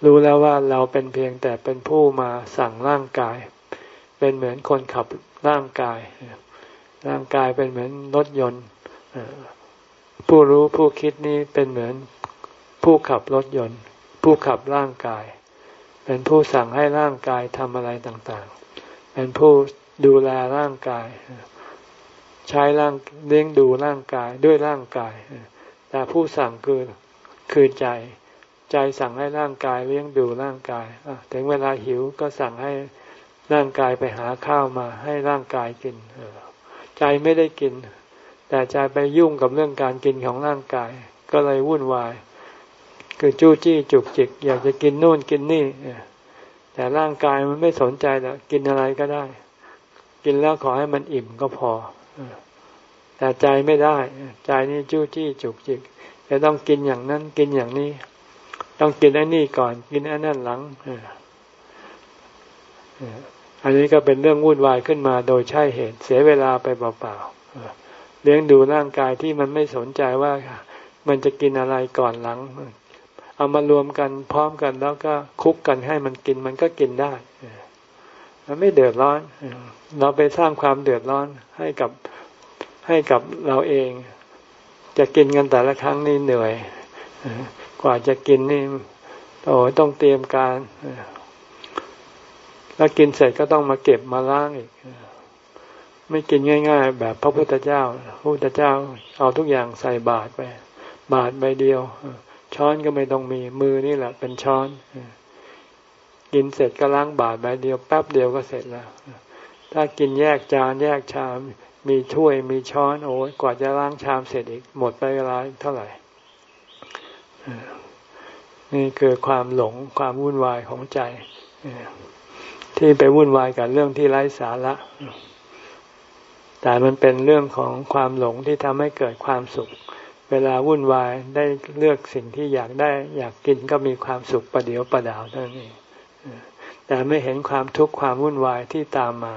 รู้แล้วว่าเราเป็นเพียงแต่เป็นผู้มาสั่งร่างกาย เป็นเหมือนคนขับร่างกาย ร่างกายเป็นเหมือนรถยนต์ผู้รู้ผู้คิดนี้เป็นเหมือนผู้ขับรถยนต์ ผู้ขับร่างกาย เป็นผู้สั่งให้ร่างกายทำอะไรต่างๆ เป็นผู้ดูแลร่างกาย ใช้ร่างเลี้ยงดูร่างกายด้วยร่างกาย แต่ผู้สั่งคือคือใจ ใจสั่งให้ร่างกายเลี้ยงดูร่างกายถึงเวลาหิวก็สั่งให้ร่างกายไปหาข้าวมาให้ร่างกายกินใจไม่ได้กิน แต่ใจไปยุ่งกับเรื่องการกินของร่างกาย ก็เลยวุ่นวาย คือจู้จี้จุกจิก อยากจะกินนู่นกินนี่แต่ร่างกายมันไม่สนใจแล้วกินอะไรก็ได้ กินแล้วขอให้มันอิ่มก็พอ แต่ใจไม่ได้ ใจนี่จู้จี้จุกจิกจะต้องกินอย่างนั้นกินอย่างนี้ ต้องกินไอ้นี่ก่อน กินไอ้นั่นหลังอันนี้ก็เป็นเรื่องวุ่นวายขึ้นมาโดยใช่เหตุ เสียเวลาไปเปล่าๆเลี้ยงดูร่างกายที่มันไม่สนใจว่ามันจะกินอะไรก่อนหลัง เอามารวมกันพร้อมกันแล้วก็คุกกันให้มันกินมันก็กินได้ มันไม่เดือดร้อน เราไปสร้างความเดือดร้อนให้กับให้กับเราเอง จะกินกันแต่ละครั้งนี่เหนื่อย กว่าจะกินนี่โอ้ต้องเตรียมการแล้วกินเสร็จก็ต้องมาเก็บมาล้างอีก ไม่กินง่าย ๆ แบบพระพุทธเจ้า พระพุทธเจ้า เอาทุกอย่างใส่บาตรไป บาตรใบเดียว ช้อนก็ไม่ต้องมีมือนี่แหละ เป็นช้อน กินเสร็จก็ล้างบาตรใบเดียวแป๊บเดียวก็เสร็จแล้ว ถ้ากินแยกจานแยกชาม มีถ้วยมีช้อนโอ้ยกว่าจะล้างชามเสร็จอีกหมดไปเวลาเท่าไหร่นี่คือความหลงความวุ่นวายของใจที่ไปวุ่นวายกับเรื่องที่ไร้สาระ แต่มันเป็นเรื่องของความหลงที่ทำให้เกิดความสุข เวลาวุ่นวายได้เลือกสิ่งที่อยากได้ อยากกินก็มีความสุขประเดียวประดาวเท่านี้ แต่ไม่เห็นความทุกข์ความวุ่นวายที่ตามมา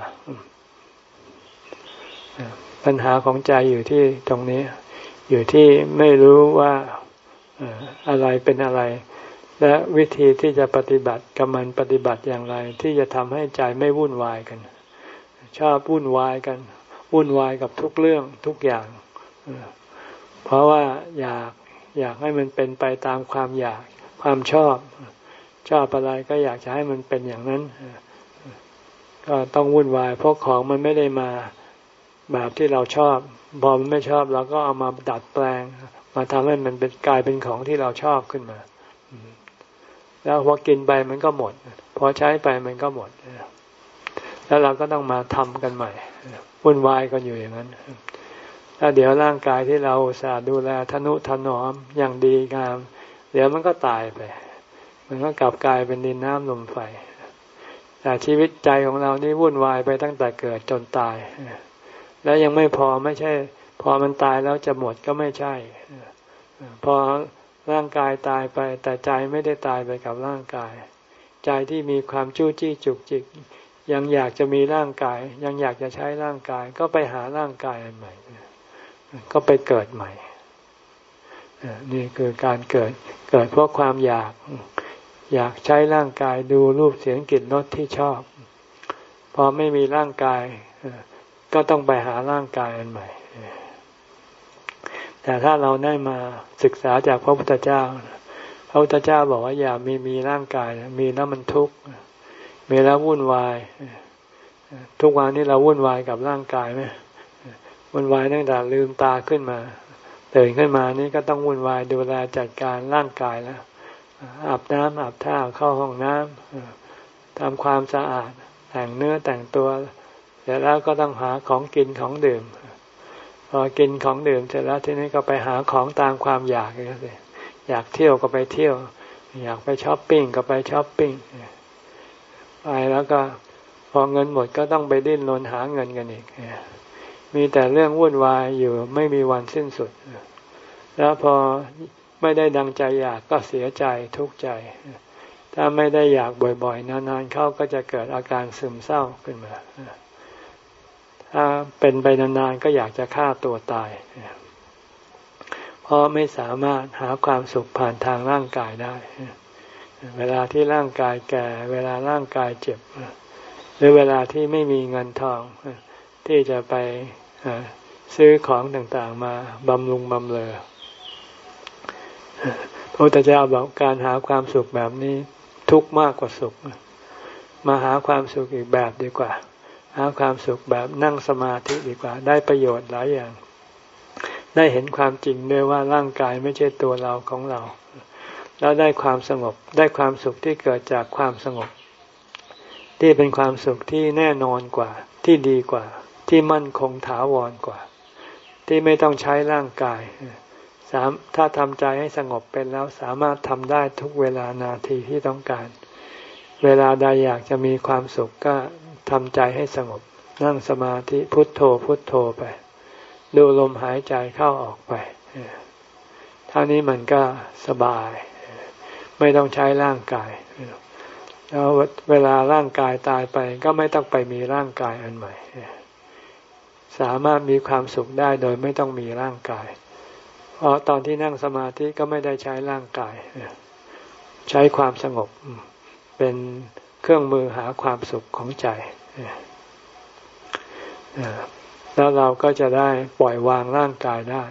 ปัญหาของใจอยู่ที่ตรงนี้ อยู่ที่ไม่รู้ว่าอะไรเป็นอะไร และวิธีที่จะปฏิบัติกับมันปฏิบัติอย่างไร ที่จะทำให้ใจไม่วุ่นวายกัน ชอบวุ่นวายกัน วุ่นวายกับทุกเรื่องทุกอย่าง เพราะว่าอยากอยากให้มันเป็นไปตามความอยากความชอบ ชอบอะไรก็อยากจะให้มันเป็นอย่างนั้น ก็ต้องวุ่นวายเพราะของมันไม่ได้มาแบบที่เราชอบพอมันไม่ชอบเราก็เอามาดัดแปลง มาทำให้มันเป็นกลายเป็นของที่เราชอบขึ้นมา แล้วพอกินไปมันก็หมด พอใช้ไปมันก็หมด แล้วเราก็ต้องมาทำกันใหม่วุ่นวายกันอยู่อย่างนั้นแล้วเดี๋ยวร่างกายที่เราสาดูแลทนุถนอมอย่างดีงาม เดี๋ยวมันก็ตายไป มันก็กลับกลายเป็นดินน้ำลมไฟแต่ชีวิตใจของเรานี่วุ่นวายไปตั้งแต่เกิดจนตาย แล้วยังไม่พอไม่ใช่ พอมันตายแล้วจะหมดก็ไม่ใช่ พอร่างกายตายไป แต่ใจไม่ได้ตายไปกับร่างกาย ใจที่มีความจู้จี้จุกจิก ยังอยากจะมีร่างกาย ยังอยากจะใช้ร่างกาย ก็ไปหาร่างกายอันใหม่ ก็ไปเกิดใหม่นี่คือการเกิดเกิดเพราะความอยาก อยากใช้ร่างกายดูรูปเสียงกลิ่นรสที่ชอบ พอไม่มีร่างกายก็ต้องไปหาร่างกายอันใหม่ แต่ถ้าเราได้มาศึกษาจากพระพุทธเจ้า พระพุทธเจ้าบอกว่าอย่ามีมีร่างกาย มีแล้วมันทุกข์ มีแล้ววุ่นวาย ทุกวันนี้เราวุ่นวายกับร่างกายไหมวุ่นวายตั้งแต่ลืมตาขึ้นมาตื่นขึ้นมานี่ก็ต้องวุ่นวายดูแลจัดการร่างกายแล้ว อาบน้ำอาบท่าเข้าห้องน้ำทำความสะอาดแต่งเนื้อแต่งตัวเสร็จแล้วก็ต้องหาของกินของดื่ม พอกินของดื่มเสร็จแล้วทีนี้ก็ไปหาของตามความอยากเลยอยากเที่ยวก็ไปเที่ยว อยากไปช้อปปิ้งก็ไปช้อปปิ้งไปแล้วก็พอเงินหมดก็ต้องไปดิ้นรนหาเงินกันอีกมีแต่เรื่องวุ่นวายอยู่ไม่มีวันสิ้นสุด แล้วพอ ไม่ได้ดังใจอยากก็เสียใจทุกข์ใจ ถ้าไม่ได้อยากบ่อยๆ นานๆเข้าก็จะเกิดอาการซึมเศร้าขึ้นมา ถ้าเป็นไปนานๆก็อยากจะฆ่าตัวตาย เพราะไม่สามารถหาความสุขผ่านทางร่างกายได้ เวลาที่ร่างกายแก่ เวลาร่างกายเจ็บ หรือเวลาที่ไม่มีเงินทอง ที่จะไปซื้อของต่างๆมาบำรุงบำเรอ พระพุทธเจ้าบอกการหาความสุขแบบนี้ทุกข์มากกว่าสุข มาหาความสุขอีกแบบดีกว่า หาความสุขแบบนั่งสมาธิดีกว่า ได้ประโยชน์หลายอย่าง ได้เห็นความจริงด้วยว่าร่างกายไม่ใช่ตัวเราของเรา แล้วได้ความสงบ ได้ความสุขที่เกิดจากความสงบ ที่เป็นความสุขที่แน่นอนกว่า ที่ดีกว่า ที่มั่นคงถาวรกว่า ที่ไม่ต้องใช้ร่างกาย สามถ้าทำใจให้สงบเป็นแล้วสามารถทำได้ทุกเวลานาทีที่ต้องการ เวลาใดอยากจะมีความสุขก็ทำใจให้สงบ นั่งสมาธิพุทโธพุทโธไป ดูลมหายใจเข้าออกไปท่านี้มันก็สบาย ไม่ต้องใช้ร่างกายแล้วเวลาร่างกายตายไปก็ไม่ต้องไปมีร่างกายอันใหม่ สามารถมีความสุขได้โดยไม่ต้องมีร่างกาย เพราะตอนที่นั่งสมาธิก็ไม่ได้ใช้ร่างกาย ใช้ความสงบเป็นเครื่องมือหาความสุขของใจแล้วเราก็จะได้ปล่อยวางร่างกายได้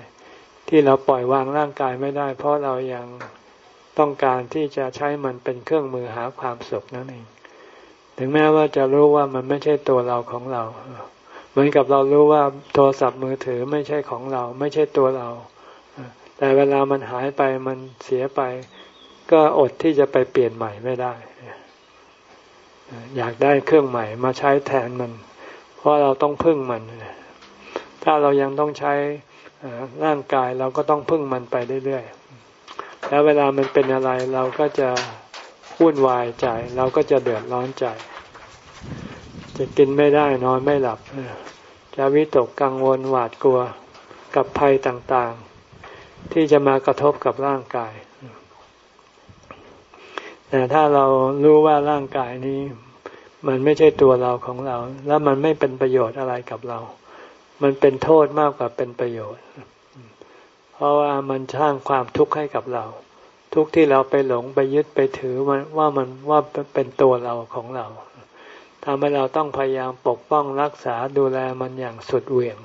ที่เราปล่อยวางร่างกายไม่ได้ เพราะเรายังต้องการที่จะใช้มันเป็นเครื่องมือหาความสุขนั่นเอง ถึงแม้ว่าจะรู้ว่ามันไม่ใช่ตัวเราของเรา เหมือนกับเรารู้ว่าโทรศัพท์มือถือไม่ใช่ของเรา ไม่ใช่ตัวเรา แต่เวลามันหายไปมันเสียไป ก็อดที่จะไปเปลี่ยนใหม่ไม่ได้ อยากได้เครื่องใหม่มาใช้แทนมัน เพราะเราต้องพึ่งมัน ถ้าเรายังต้องใช้ร่างกายเราก็ต้องพึ่งมันไปเรื่อยๆ แล้วเวลามันเป็นอะไรเราก็จะวุ่นวายใจ เราก็จะเดือดร้อนใจ จะกินไม่ได้นอนไม่หลับ จะวิตกกังวลหวาดกลัวกับภัยต่างๆ ที่จะมากระทบกับร่างกาย แต่ถ้าเรารู้ว่าร่างกายนี้ มันไม่ใช่ตัวเราของเรา แล้วมันไม่เป็นประโยชน์อะไรกับเรา มันเป็นโทษมากกว่าเป็นประโยชน์ เพราะว่ามันสร้างความทุกข์ให้กับเรา ทุกที่เราไปหลงไปยึดไปถือมันว่ามันว่าเป็นตัวเราของเราทำให้เราต้องพยายามปกป้องรักษาดูแลมันอย่างสุดเหวี่ยง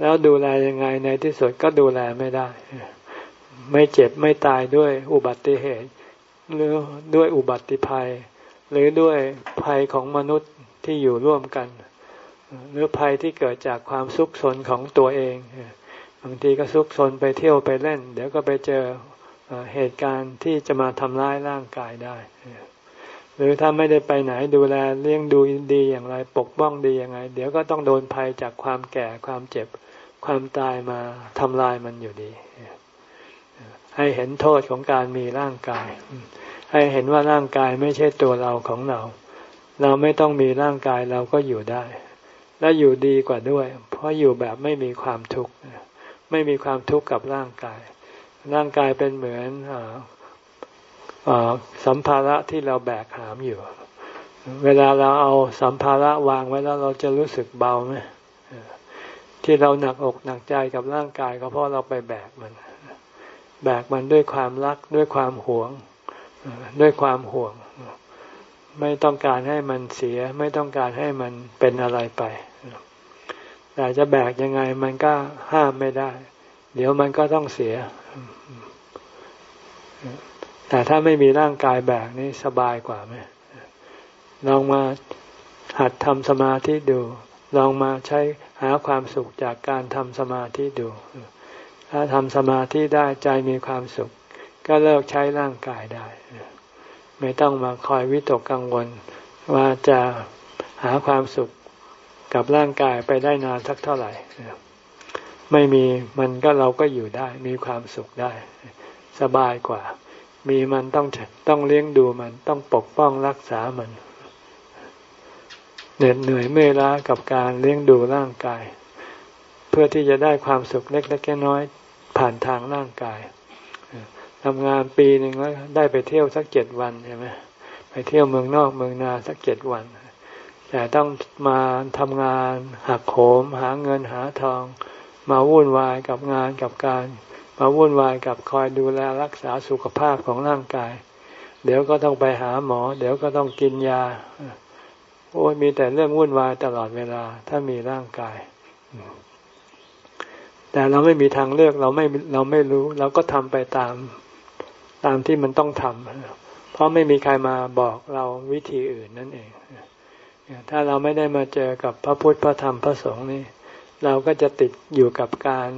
แล้วดูแลยังไงในที่สุดก็ดูแลไม่ได้ ไม่เจ็บไม่ตายด้วยอุบัติเหตุ หรือด้วยอุบัติภัย หรือด้วยภัยของมนุษย์ที่อยู่ร่วมกัน หรือภัยที่เกิดจากความซุกซนของตัวเอง บางทีก็ซุกซนไปเที่ยวไปเล่น เดี๋ยวก็ไปเจอเหตุการณ์ที่จะมาทำร้ายร่างกายได้ หรือถ้าไม่ได้ไปไหนดูแลเลี้ยงดูดีอย่างไร ปกป้องดีอยังไงเดี๋ยวก็ต้องโดนภัยจากความแก่ความเจ็บ ความตายมาทำลายมันอยู่ดี ให้เห็นโทษของการมีร่างกาย ให้เห็นว่าร่างกายไม่ใช่ตัวเราของเรา เราไม่ต้องมีร่างกายเราก็อยู่ได้ และอยู่ดีกว่าด้วย เพราะอยู่แบบไม่มีความทุกข์ไม่มีความทุกข์กับร่างกาย ร่างกายเป็นเหมือนสัมภาระที่เราแบกหามอยู่ เวลาเราเอาสัมภาระวางไว้แล้วเราจะรู้สึกเบาไหม ที่เราหนักอกหนักใจกับร่างกายก็เพราะเราไปแบกมัน แบกมันด้วยความรักด้วยความหวง ด้วยความห่วง ไม่ต้องการให้มันเสีย ไม่ต้องการให้มันเป็นอะไรไป แต่จะแบกยังไงมันก็ห้ามไม่ได้ เดี๋ยวมันก็ต้องเสีย แต่ถ้าไม่มีร่างกายแบบนี้สบายกว่าไหมลองมาหัดทำสมาธิดู ลองมาใช้ หาความสุขจากการทำสมาธิดู ถ้าทำสมาธิได้ใจมีความสุข ก็เลิกใช้ร่างกายได้ ไม่ต้องมาคอยวิตกกังวล ว่าจะหาความสุขกับร่างกายไปได้นานสักเท่าไหร่ไม่มีมันก็เราก็อยู่ได้ มีความสุขได้ สบายกว่า มีมันต้องต้องเลี้ยงดูมันต้องปกป้องรักษามัน เหน็ดเหนื่อยเมื่อยล้ากับการเลี้ยงดูร่างกาย เพื่อที่จะได้ความสุขเล็กๆน้อยๆผ่านทางร่างกายทำงานปีหนึ่งแล้วได้ไปเที่ยวสักเจ็ดวันใช่ไหมไปเที่ยวเมืองนอกเมืองนาสักเจ็ดวัน แต่ต้องมาทำงานหักโหมหาเงินหาทอง มาวุ่นวายกับงานกับการ มาวุ่นวายกับคอยดูแลรักษาสุขภาพของร่างกาย เดี๋ยวก็ต้องไปหาหมอ เดี๋ยวก็ต้องกินยา โอ้ยมีแต่เรื่องวุ่นวายตลอดเวลา ถ้ามีร่างกาย แต่เราไม่มีทางเลือกเราไม่เราไม่รู้ เราก็ทำไปตามตามที่มันต้องทำเพราะไม่มีใครมาบอกเราวิธีอื่นนั่นเอง ถ้าเราไม่ได้มาเจอกับพระพุทธพระธรรมพระสงฆ์นี่ เราก็จะติดอยู่กับการ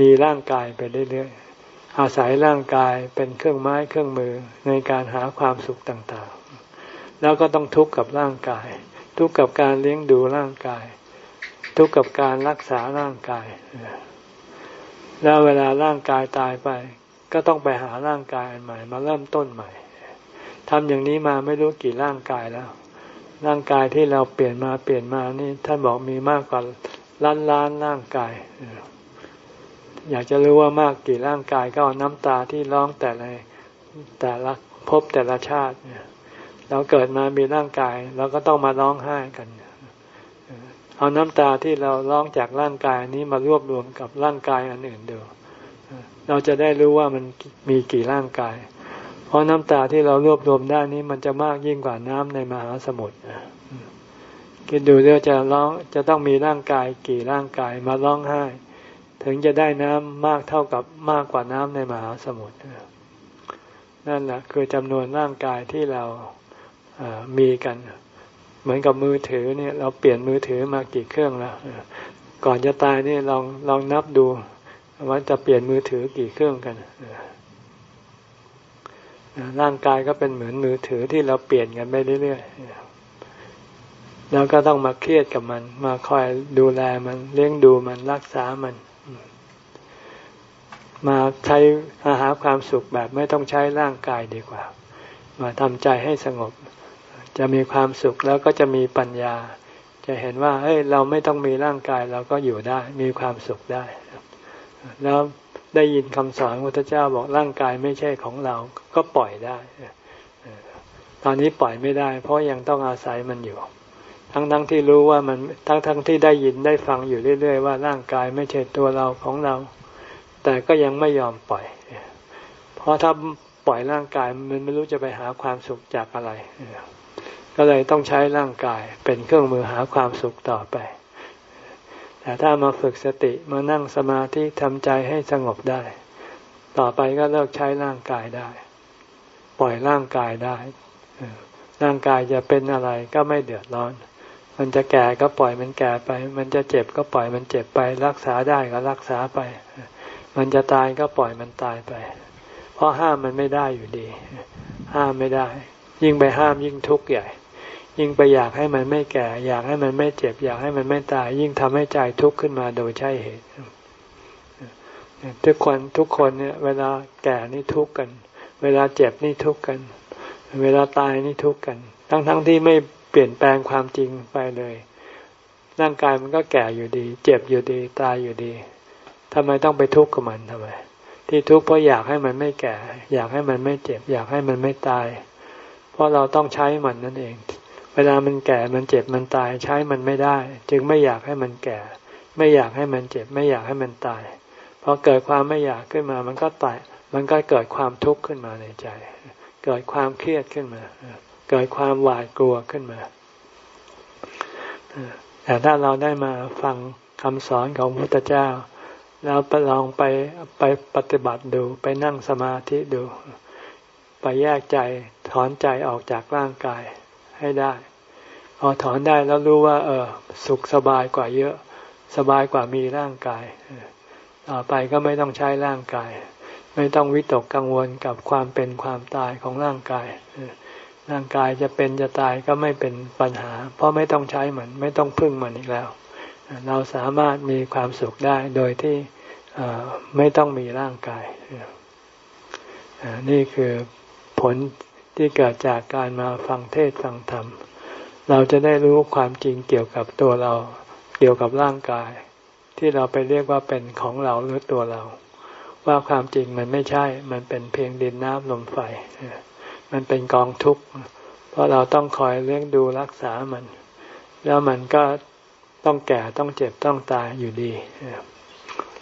มีร่างกายไปเรื่อยๆอาศัยร่างกายเป็นเครื่องไม้เครื่องมือในการหาความสุขต่าง แล้วก็ต้องทุกข์กับร่างกาย ทุกข์กับการเลี้ยงดูร่างกาย ทุกข์กับการรักษาร่างกาย แล้วเวลาร่างกายตายไป ก็ต้องไปหาร่างกายอันใหม่ มาเริ่มต้นใหม่ทำอย่างนี้มาไม่รู้กี่ร่างกายแล้ว ร่างกายที่เราเปลี่ยนมาเปลี่ยนมานี่ท่านบอกมีมากกว่าล้านล้านร่างกาย อยากจะรู้ว่ามากกี่ร่างกายก็เอาน้ำตาที่ร้องแต่ละแต่ละพบแต่ละชาติเนี่ย เราเกิดมามีร่างกาย เราก็ต้องมาร้องไห้กัน เอาน้ำตาที่เราร้องจากร่างกายนี้มารวบรวมกับร่างกายอันอื่นเดูเราจะได้รู้ว่ามันมีกี่ร่างกาย เพราะน้ำตาที่เรารวบรวมได้นี้มันจะมากยิ่งกว่าน้ำในมหาสมุทรคิดดูเดี๋ยวจะร้องจะต้องมีร่างกายกี่ร่างกายมาร้องไห้ ถึงจะได้น้ำมากเท่ากับมากกว่าน้ำในมหาสมุทรนั่นแหละคือจำนวนร่างกายที่เรา มีกัน เหมือนกับมือถือเนี่ยเราเปลี่ยนมือถือมากี่เครื่องแล้วก่อนจะตายนี่ลองลองนับดูว่าจะเปลี่ยนมือถือกี่เครื่องกันร่างกายก็เป็นเหมือนมือถือที่เราเปลี่ยนกันไปเรื่อยๆแล้วก็ต้องมาเครียดกับมัน มาคอยดูแลมันเลี้ยงดูมันรักษามัน มาใช้หาความสุขแบบไม่ต้องใช้ร่างกายดีกว่า มาทำใจให้สงบ จะมีความสุขแล้วก็จะมีปัญญา จะเห็นว่าเฮ้ยเราไม่ต้องมีร่างกายเราก็อยู่ได้ มีความสุขได้ แล้วได้ยินคำสอนพระพุทธเจ้าบอกร่างกายไม่ใช่ของเราก็ปล่อยได้ ตอนนี้ปล่อยไม่ได้ เพราะยังต้องอาศัยมันอยู่ ทั้งทั้งที่รู้ว่ามันทั้งทั้งที่ได้ยินได้ฟังอยู่เรื่อย ๆ ว่าร่างกายไม่ใช่ตัวเราของเรา แต่ก็ยังไม่ยอมปล่อย เพราะถ้าปล่อยร่างกายมันไม่รู้จะไปหาความสุขจากอะไร ก็เลยต้องใช้ร่างกายเป็นเครื่องมือหาความสุขต่อไป แต่ถ้ามาฝึกสติมานั่งสมาธิทำใจให้สงบได้ ต่อไปก็เลิกใช้ร่างกายได้ ปล่อยร่างกายได้ ร่างกายจะเป็นอะไรก็ไม่เดือดร้อน มันจะแก่ก็ปล่อยมันแก่ไป มันจะเจ็บก็ปล่อยมันเจ็บไป รักษาได้ก็รักษาไป มันจะตายก็ปล่อยมันตายไป เพราะห้ามมันไม่ได้อยู่ดี ห้ามไม่ได้ ยิ่งไปห้ามยิ่งทุกข์ใหญ่ ยิ่งไปอยากให้มันไม่แก่ อยากให้มันไม่เจ็บ อยากให้มันไม่ตาย ยิ่งทำให้ใจทุกข์ขึ้นมาโดยใช่เหตุทุกคนทุกคนเนี่ยเวลาแก่นี่ทุกข์กัน เวลาเจ็บนี่ทุกข์กัน เวลาตายนี่ทุกข์กัน ทั้งๆทที่ไม่เปลี่ยนแปลงความจริงไปเลย ร่างกายมันก็แก่อยู่ดี เจ็บอยู่ดี ตายอยู่ดีทำไมต้องไปทุกข์กับมันทำไม ที่ทุกข์เพราะอยากให้มันไม่แก่ อยากให้มันไม่เจ็บ อยากให้มันไม่ตาย เพราะเราต้องใช้มันนั่นเอง เวลามันแก่มันเจ็บมันตายใช้มันไม่ได้ จึงไม่อยากให้มันแก่ ไม่อยากให้มันเจ็บ ไม่อยากให้มันตายพอเกิดความไม่อยากขึ้นมา มันก็ตายมันก็เกิดความทุกข์ขึ้นมาในใจ เกิดความเครียดขึ้นมา เกิดความหวาดกลัวขึ้นมาแต่ถ้าเราได้มาฟังคำสอนของพระพุทธเจ้า แล้วไปลองไปไปปฏิบัติดูไปนั่งสมาธิดู ไปแยกใจถอนใจออกจากร่างกาย ให้ได้ พอถอนได้แล้วรู้ว่า เออ สุขสบายกว่าเยอะ สบายกว่ามีร่างกายต่อไปก็ไม่ต้องใช้ร่างกาย ไม่ต้องวิตกกังวลกับความเป็นความตายของร่างกายร่างกายจะเป็นจะตายก็ไม่เป็นปัญหา เพราะไม่ต้องใช้มัน ไม่ต้องพึ่งมันอีกแล้ว เราสามารถมีความสุขได้โดยที่ไม่ต้องมีร่างกาย นี่คือผล ที่เกิดจากการมาฟังเทศฟังธรรม เราจะได้รู้ความจริงเกี่ยวกับตัวเรา เกี่ยวกับร่างกาย ที่เราไปเรียกว่าเป็นของเราหรือตัวเรา ว่าความจริงมันไม่ใช่ มันเป็นเพียงดินน้ำลมไฟ มันเป็นกองทุกข์เพราะเราต้องคอยเลี้ยงดูรักษามัน แล้วมันก็ต้องแก่ต้องเจ็บต้องตายอยู่ดี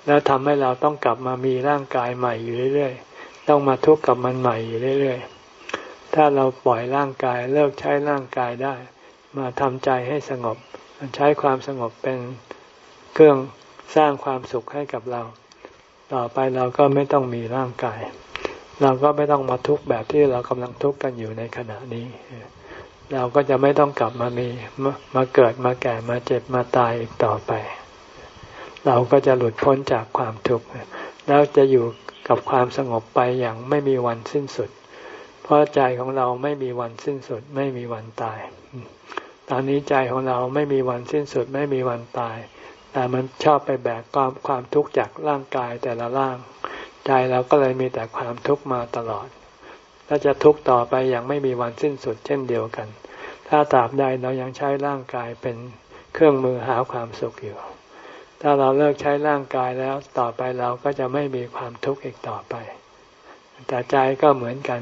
แล้วทำให้เราต้องกลับมามีร่างกายใหม่อยู่เรื่อย ๆ ต้องมาทุกข์กับมันใหม่อยู่เรื่อย ๆ ถ้าเราปล่อยร่างกายเลิกใช้ร่างกายได้ มาทำใจให้สงบ ใช้ความสงบเป็นเครื่องสร้างความสุขให้กับเรา ต่อไปเราก็ไม่ต้องมีร่างกาย เราก็ไม่ต้องมาทุกข์แบบที่เรากำลังทุกข์กันอยู่ในขณะนี้ เราก็จะไม่ต้องกลับมามีมาเกิดมาแก่มาเจ็บมาตายอีกต่อไป เราก็จะหลุดพ้นจากความทุกข์แล้วจะอยู่กับความสงบไปอย่างไม่มีวันสิ้นสุด ราะใจของเราไม่มีวันสิ้นสุด ไม่มีวันตาย ตอนนี้ใจของเราไม่มีวันสิ้นสุด ไม่มีวันตาย แต่มันชอบไปแบกความความทุกข์จากร่างกายแต่ละร่าง ใจเราก็เลยมีแต่ความทุกข์มาตลอด และจะทุกข์ต่อไปอย่างไม่มีวันสิ้นสุด เช่นเดียวกัน ถ้าตราบใดเรายังใช้ร่างกายเป็นเครื่องมือหาความสุขอยู่ ถ้าเราเลิกใช้ร่างกายแล้วต่อไปเราก็จะไม่มีความทุกข์อีกต่อไป แต่ใจก็เหมือนกัน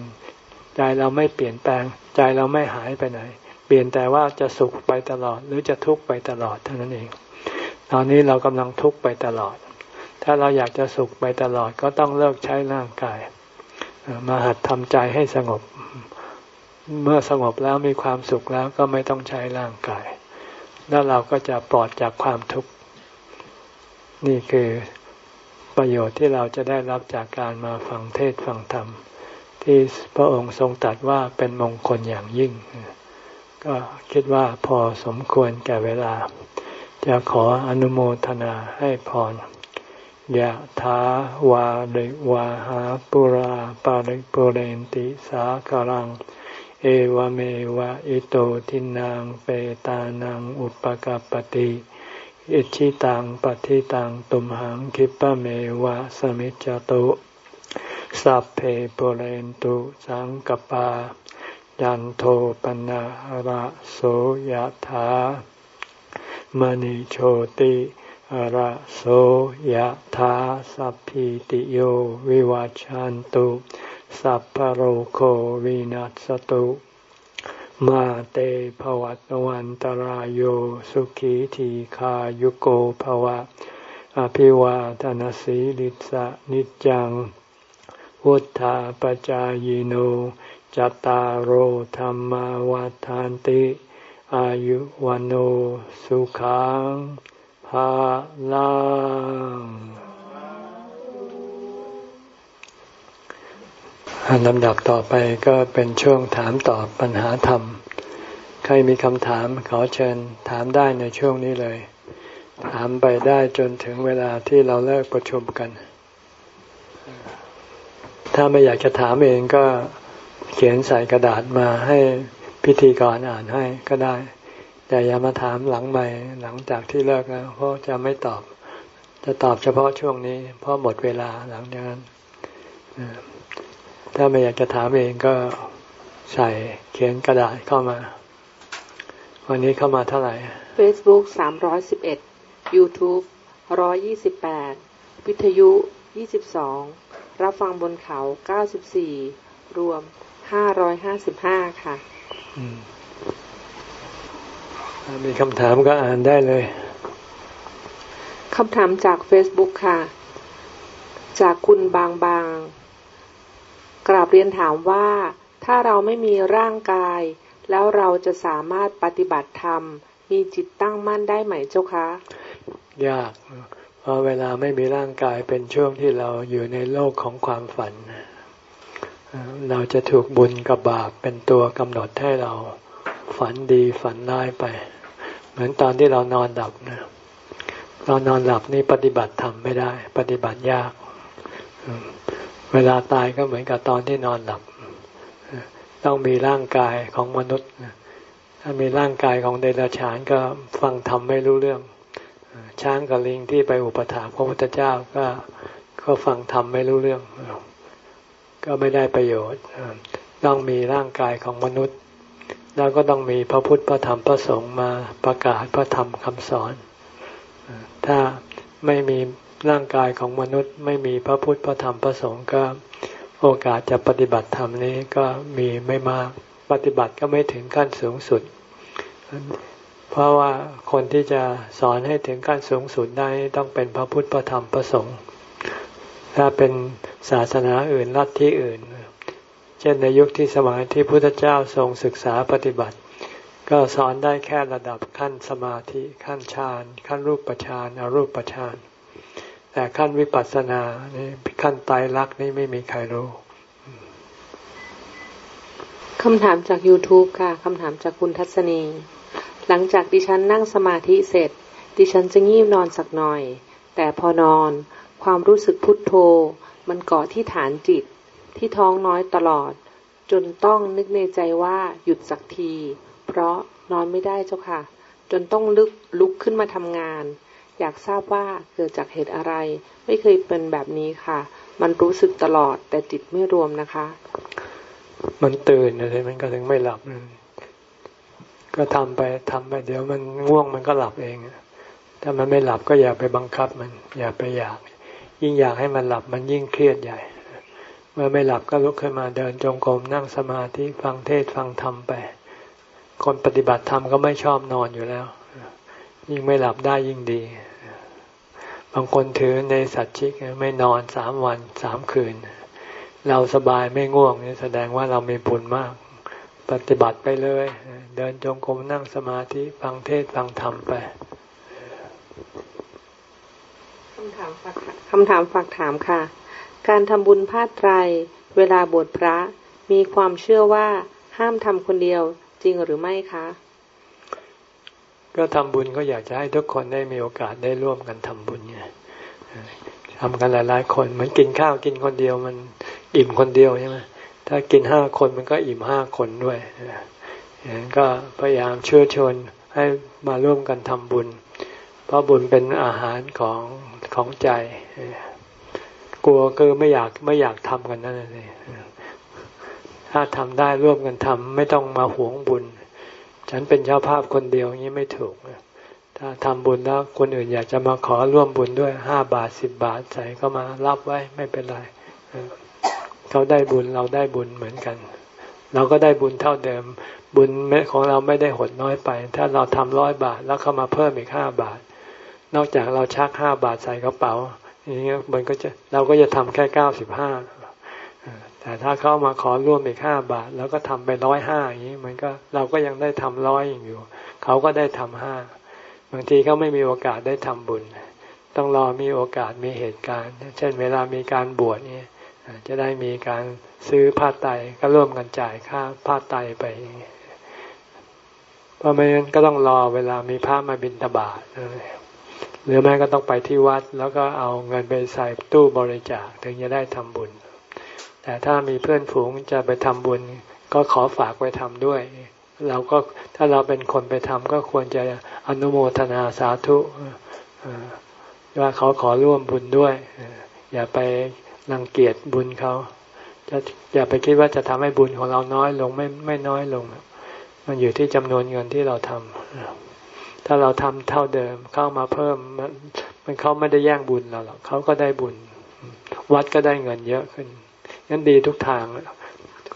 ใจเราไม่เปลี่ยนแปลง ใจเราไม่หายไปไหน เปลี่ยนแต่ว่าจะสุขไปตลอดหรือจะทุกข์ไปตลอดเท่านั้นเอง ตอนนี้เรากำลังทุกข์ไปตลอด ถ้าเราอยากจะสุขไปตลอดก็ต้องเลิกใช้ร่างกาย มาหัดทำใจให้สงบ เมื่อสงบแล้วมีความสุขแล้วก็ไม่ต้องใช้ร่างกาย แล้วเราก็จะปลอดจากความทุกข์ นี่คือประโยชน์ที่เราจะได้รับจากการมาฟังเทศฟังธรรม ที่พระองค์ทรงตรัสว่าเป็นมงคลอย่างยิ่ง ก็คิดว่าพอสมควรแก่เวลา จะขออนุโมทนาให้พรยะถาวาริวาหาปุราปาริปุเรนติสาคารัง เอวเมวะอิโตทินังเปตานังอุปกปติอิชิตังปฏิตังตุมหังคิปะเมวะสมิจจตุ สัพเพปุเรนตุสังกปา ยันโทปนะระโสยะถามณิโชติระโสยธาสัพพิติโยวิวัจจันตุสัพพโรโควินัสตุมาเตภวัตวันตารโยสุขีทีขายุโกภวะ อภิวาทนสีลิสะนิจัง วุธาปจายโนจตารโหธรรมวาทานติ อายุวันโอสุขังภาลังลำดับต่อไปก็เป็นช่วงถามตอบปัญหาธรรม ใครมีคำถามขอเชิญถามได้ในช่วงนี้เลย ถามไปได้จนถึงเวลาที่เราเลิกประชุมกัน ถ้าไม่อยากจะถามเองก็เขียนใส่กระดาษมาให้พิธีกรอ่านให้ก็ได้ แต่อย่ามาถามหลังใหม่หลังจากที่เลิกแล้วเพราะจะไม่ตอบ จะตอบเฉพาะช่วงนี้ เพราะหมดเวลาหลังจากนั้นถ้าไม่อยากจะถามเองก็ใส่เขียนกระดาษเข้ามา วันนี้เข้ามาเท่าไหร่ Facebook สามร้อยสิบเอ็ด YouTube ร้อยยี่สิบแปดวิทยุยี่สิบสอง รับฟังบนเขาเก้าสิบสี่รวมห้าร้อยห้าสิบห้าค่ะมีคำถามก็อ่านได้เลยคำถามจาก Facebook ค่ะ จากคุณบางบางกราบเรียนถามว่า ถ้าเราไม่มีร่างกาย แล้วเราจะสามารถปฏิบัติธรรม มีจิตตั้งมั่นได้ไหมเจ้าคะ ยากเพ ราะเวลาไม่มีร่างกายเป็นช่วงที่เราอยู่ในโลกของความฝัน เราจะถูกบุญกับบาปเป็นตัวกำหนดให้เราฝันดีฝันร้ายไป เหมือนตอนที่เรานอนหลับนะเรานอนหลับนี่ปฏิบัติทำไม่ได้ ปฏิบัติยาก เวลาตายก็เหมือนกับตอนที่นอนหลับ ต้องมีร่างกายของมนุษย์ถ้ามีร่างกายของเดรัจฉานก็ฟังทำไม่รู้เรื่อง ช้างกับลิงที่ไปอุปถาพระพุทธเจ้าก็ก็ฟังธรรมไม่รู้เรื่อง ก็ไม่ได้ประโยชน์ ต้องมีร่างกายของมนุษย์ แล้วก็ต้องมีพระพุทธพระธรรมพระสงฆ์มาประกาศพระธรรมคำสอน ถ้าไม่มีร่างกายของมนุษย์ ไม่มีพระพุทธพระธรรมพระสงฆ์ก็โอกาสจะปฏิบัติธรรมนี้ก็มีไม่มากปฏิบัติก็ไม่ถึงขั้นสูงสุด เพราะว่าคนที่จะสอนให้ถึงขั้นสูงสุดได้ต้องเป็นพระพุทธพระธรรมพระสงฆ์ถ้าเป็นศาสนาอื่นลัทธิอื่น เช่นในยุคที่สมัยที่พุทธเจ้าทรงศึกษาปฏิบัติ ก็สอนได้แค่ระดับขั้นสมาธิขั้นฌานขั้นรูปฌานอรูปฌานแต่ขั้นวิปัสสนานี่ขั้นไตรลักษณ์นี่ไม่มีใครรู้คำถามจาก YouTube ค่ะ คำถามจากคุณทัศนี หลังจากดิฉันนั่งสมาธิเสร็จ ดิฉันจะงีบนอนสักหน่อย แต่พอนอน ความรู้สึกพุทโธ มันเกาะที่ฐานจิต ที่ท้องน้อยตลอด จนต้องนึกในใจว่าหยุดสักที เพราะนอนไม่ได้เจ้าค่ะ จนต้องลึกลุกขึ้นมาทำงาน อยากทราบว่าเกิดจากเหตุอะไร ไม่เคยเป็นแบบนี้ค่ะ มันรู้สึกตลอดแต่จิตไม่รวมนะคะ มันตื่นอะไรมันก็ถึงไม่หลับ ก็ทำไปทำไป เดี๋ยวมันง่วงมันก็หลับเอง ถ้ามันไม่หลับก็อย่าไปบังคับมัน อย่าไปอยาก ยิ่งอยากให้มันหลับมันยิ่งเครียดใหญ่ เมื่อไม่หลับก็ลุกขึ้นมาเดินจงกรมนั่งสมาธิฟังเทศฟังธรรมไป คนปฏิบัติธรรมก็ไม่ชอบนอนอยู่แล้ว ยิ่งไม่หลับได้ยิ่งดี บางคนถือในสัจจิกไม่นอนสามวันสามคืน เราสบายไม่ง่วงนี่แสดงว่าเรามีบุญมาก ปฏิบัติไปเลย เดินจงกรมนั่งสมาธิฟังเทศฟังธรรมไปคำถามฝากคำถามฝากถามค่ะ การทำบุญพาดไตร เวลาบวชพระมีความเชื่อว่าห้ามทำคนเดียวจริงหรือไม่คะ ก็ทำบุญก็อยากจะให้ทุกคนได้มีโอกาสได้ร่วมกันทำบุญไงทำกันหลายๆคนเหมือนกินข้าวกินคนเดียวมันอิ่มคนเดียวใช่ไหม ถ้ากินห้าคนมันก็อิ่มห้าคนด้วยอย่างนั้นก็พยายามเชื้อชวนให้มาร่วมกันทำบุญ เพราะบุญเป็นอาหารของของใจ กลัวคือไม่อยากไม่อยากทำกันนั่นเองถ้าทำได้ร่วมกันทำไม่ต้องมาหวงบุญ ฉันเป็นเจ้าภาพคนเดียวอย่างนี้ไม่ถูก ถ้าทำบุญแล้วคนอื่นอยากจะมาขอร่วมบุญด้วยห้าบาทสิบบาทใส่ก็มารับไว้ไม่เป็นไร เขาได้บุญเราได้บุญเหมือนกัน เราก็ได้บุญเท่าเดิม บุญของเราไม่ได้หดน้อยไป ถ้าเราทำร้อยบาทแล้วเขามาเพิ่มอีกห้าบาท นอกจากเราชักห้าบาทใส่กระเป๋าอย่างเงี้ยมันก็จะเราก็จะทำแค่เก้าสิบห้าแต่ถ้าเขามาขอร่วมอีกห้าบาท แล้วก็ทำไปร้อยห้าอย่างนี้มันก็เราก็ยังได้ทำร้อยอยู่ เขาก็ได้ทำห้าบางทีเขาไม่มีโอกาสได้ทำบุญ ต้องรอมีโอกาสมีเหตุการณ์ เช่นเวลามีการบวชนี่ จะได้มีการซื้อผ้าไตก็ร่วมกันจ่ายค่าผ้าไตไป เพราะไม่งั้นก็ต้องรอเวลามีพระมาบิณฑบาตหรือแม่ก็ต้องไปที่วัด แล้วก็เอาเงินไปใส่ตู้บริจาคถึงจะได้ทำบุญ แต่ถ้ามีเพื่อนฝูงจะไปทำบุญ ก็ขอฝากไปทำด้วย เราก็ถ้าเราเป็นคนไปทำก็ควรจะอนุโมทนาสาธุว่าเขาขอร่วมบุญด้วย อย่าไป รังเกียจบุญเขาจะอย่าไปคิดว่าจะทำให้บุญของเราน้อยลงไม่ไม่น้อยลง มันอยู่ที่จำนวนเงินที่เราทำถ้าเราทำเท่าเดิมเข้ามาเพิ่มมันมันเขาไม่ได้แย่งบุญเราหรอกเขาก็ได้บุญ วัดก็ได้เงินเยอะขึ้นงั้นดีทุกทาง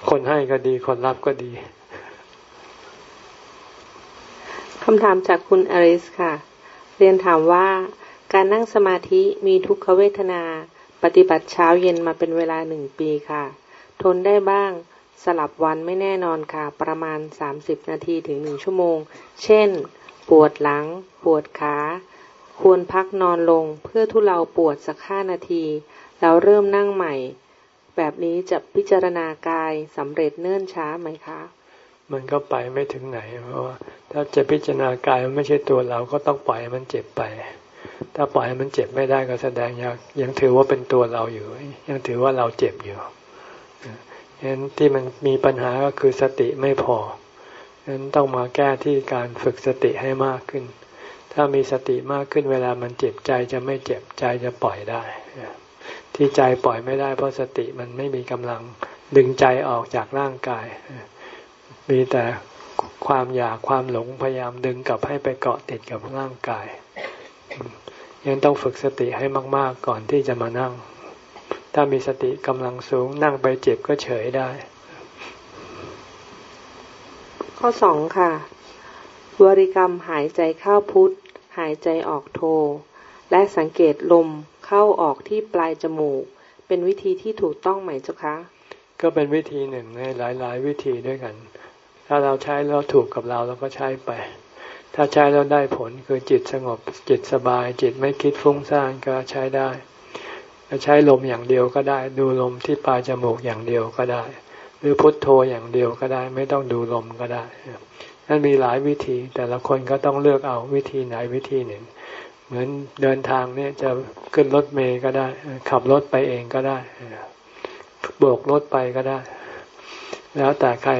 คนให้ก็ดีคนรับก็ดีคำถามจากคุณอริสค่ะ เรียนถามว่าการนั่งสมาธิมีทุกขเวทนา ปฏิบัติเช้าเย็นมาเป็นเวลาหนึ่งปีค่ะ ทนได้บ้าง สลับวันไม่แน่นอนค่ะ ประมาณสามสิบนาทีถึงหนึ่งชั่วโมง เช่น ปวดหลัง ปวดขา ควรพักนอนลงเพื่อทุเลาปวดสักห้านาที แล้วเริ่มนั่งใหม่ แบบนี้จะพิจารณากายสำเร็จเนิ่นช้าไหมคะ มันก็ไปไม่ถึงไหนเพราะว่าถ้าจะพิจารณากายมันไม่ใช่ตัวเราก็ต้องปล่อยมันเจ็บไป ถ้าปล่อยให้มันเจ็บไม่ได้ก็แสดงยังยังถือว่าเป็นตัวเราอยู่ ยังถือว่าเราเจ็บอยู่ฉะนั้นที่มันมีปัญหาก็คือสติไม่พอฉะนั้นต้องมาแก้ที่การฝึกสติให้มากขึ้น ถ้ามีสติมากขึ้นเวลามันเจ็บใจจะไม่เจ็บใจจะปล่อยได้ ที่ใจปล่อยไม่ได้ เพราะสติมันไม่มีกำลังดึงใจออกจากร่างกาย มีแต่ความอยากความหลงพยายามดึงกลับให้ไปเกาะติดกับร่างกาย ยังต้องฝึกสติให้มาก ๆ ก่อนที่จะมานั่ง ถ้ามีสติกำลังสูงนั่งไปเจ็บก็เฉยได้ ข้อสองค่ะบริกรรมหายใจเข้าพุทธหายใจออกโท และสังเกตลมเข้าออกที่ปลายจมูก เป็นวิธีที่ถูกต้องไหมเจ้าคะ ก็เป็นวิธีหนึ่งในหลาย ๆ วิธีด้วยกัน ถ้าเราใช้แล้วถูกกับเราเราก็ใช้ไป ถ้าใช้แล้วได้ผลคือจิตสงบจิตสบาย จิตไม่คิดฟุ้งซ่านก็ใช้ได้ใช้ลมอย่างเดียวก็ได้ ดูลมที่ปลายจมูกอย่างเดียวก็ได้ หรือพุทโธอย่างเดียวก็ได้ ไม่ต้องดูลมก็ได้นั่นมีหลายวิธี แต่ละคนก็ต้องเลือกเอาวิธีไหนวิธีหนึ่ง เหมือนเดินทางเนี่ยจะขึ้นรถเมย์ก็ได้ ขับรถไปเองก็ได้โบกรถไปก็ได้ แล้วแต่ใคร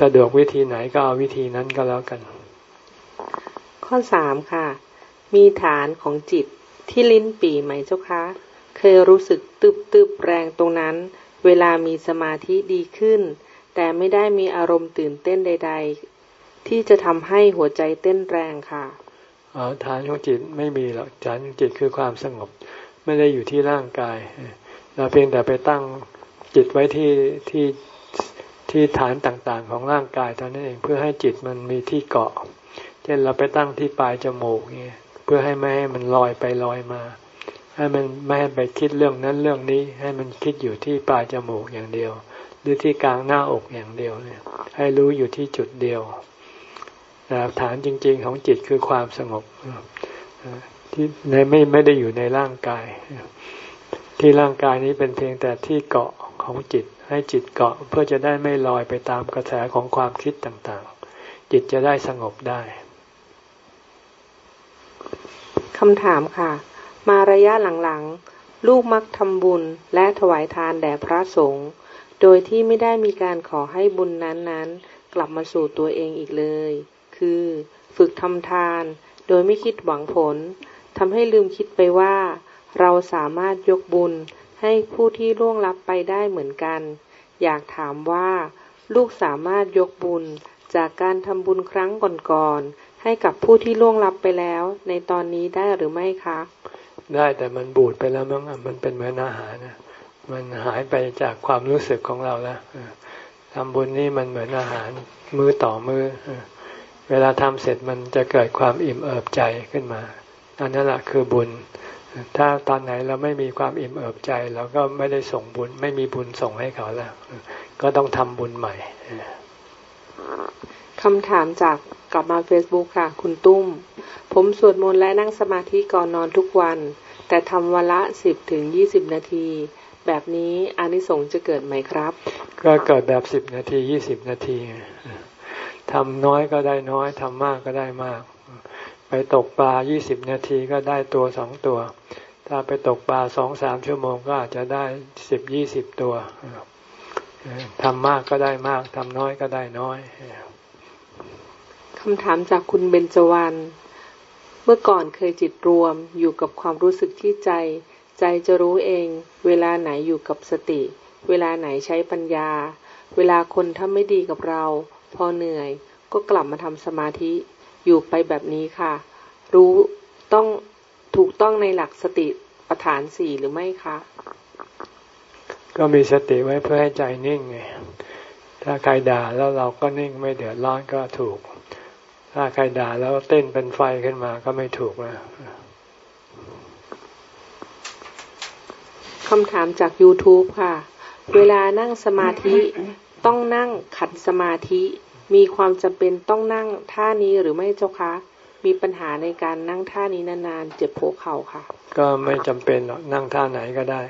สะดวกวิธีไหนก็เอาวิธีนั้นก็แล้วกัน ข้อสามค่ะ มีฐานของจิตที่ลิ้นปีไหมเจ้าคะเคยรู้สึกตึบตึบแรงตรงนั้น เวลามีสมาธิดีขึ้น แต่ไม่ได้มีอารมณ์ตื่นเต้นใด ๆ ที่จะทำให้หัวใจเต้นแรงค่ะฐานของจิตไม่มีหรอกฐานของจิตคือความสงบ ไม่ได้อยู่ที่ร่างกาย เราเพียงแต่ไปตั้งจิตไว้ที่ที่ที่ฐานต่างๆ ของร่างกายเท่านั้นเองเพื่อให้จิตมันมีที่เกาะ เช่นเราไปตั้งที่ปลายจมูกเนี่ยเพื่อให้ไม่ให้มันลอยไปลอยมา ให้มันไม่ให้ไปคิดเรื่องนั้นเรื่องนี้ ให้มันคิดอยู่ที่ปลายจมูกอย่างเดียว หรือที่กลางหน้าอกอย่างเดียวเนี่ย ให้รู้อยู่ที่จุดเดียวฐานจริง ๆ ของจิตคือความสงบที่ในไม่ไม่ได้อยู่ในร่างกาย ที่ร่างกายนี้เป็นเพียงแต่ที่เกาะของจิต ให้จิตเกาะเพื่อจะได้ไม่ลอยไปตามกระแสของความคิดต่างๆ จิตจะได้สงบได้ คำถามค่ะ มาระยะหลังๆ ลูกมักทำบุญและถวายทานแด่พระสงฆ์โดยที่ไม่ได้มีการขอให้บุญนั้นๆ กลับมาสู่ตัวเองอีกเลย คือ ฝึกทำทาน โดยไม่คิดหวังผลทำให้ลืมคิดไปว่า เราสามารถยกบุญให้ผู้ที่ล่วงลับไปได้เหมือนกัน อยากถามว่า ลูกสามารถยกบุญจากการทำบุญครั้งก่อน ให้กับผู้ที่ล่วงลับไปแล้ว ในตอนนี้ได้หรือไม่คะ ได้แต่มันบูดไปแล้วมั้งมันเป็นเหมือนอาหารนะมันหายไปจากความรู้สึกของเราแล้วทำบุญนี่มันเหมือนอาหารมือต่อมือเวลาทำเสร็จมันจะเกิดความอิ่มเอิบใจขึ้นมาอันนั้นแหละคือบุญ ถ้าตอนไหนเราไม่มีความอิ่มเอิบใจเราก็ไม่ได้ส่งบุญ ไม่มีบุญส่งให้เขาแล้ว ก็ต้องทำบุญใหม่ คำถามจากกลับมาเฟซบุ๊กค่ะ คุณตุ้ม ผมสวดมนต์และนั่งสมาธิก่อนนอนทุกวัน แต่ทำวันละสิบถึงยี่สิบนาที แบบนี้อานิสงส์จะเกิดไหมครับ ก็เกิดแบบสิบนาทียี่สิบนาทีทำน้อยก็ได้น้อยทำมากก็ได้มาก ไปตกปลายี่สิบนาทีก็ได้ตัวสองตัว ถ้าไปตกปลาสองสามชั่วโมงก็อาจจะได้สิบยี่สิบตัวทำมากก็ได้มากทำน้อยก็ได้น้อย คำถามจากคุณเบญจวรรณ เมื่อก่อนเคยจิตรวมอยู่กับความรู้สึกที่ใจ ใจจะรู้เอง เวลาไหนอยู่กับสติ เวลาไหนใช้ปัญญา เวลาคนทำไม่ดีกับเรา พอเหนื่อย ก็กลับมาทำสมาธิ อยู่ไปแบบนี้ค่ะ รู้ต้องถูกต้องในหลักสติปัฏฐานสี่หรือไม่คะ ก็มีสติไว้เพื่อให้ใจนิ่งไงถ้าใครด่าแล้วเราก็นิ่งไม่เดือดร้อนก็ถูก ถ้าใครด่าแล้วเต้นเป็นไฟขึ้นมาก็ไม่ถูกนะคำถามจาก YouTube ค่ะ เวลานั่งสมาธิต้องนั่งขัดสมาธิ มีความจำเป็นต้องนั่งท่านี้หรือไม่เจ้าคะ มีปัญหาในการนั่งท่านี้นานๆเจ็บหัวเข่าค่ะ ก็ไม่จำเป็นหรอกนั่งท่าไหนก็ได้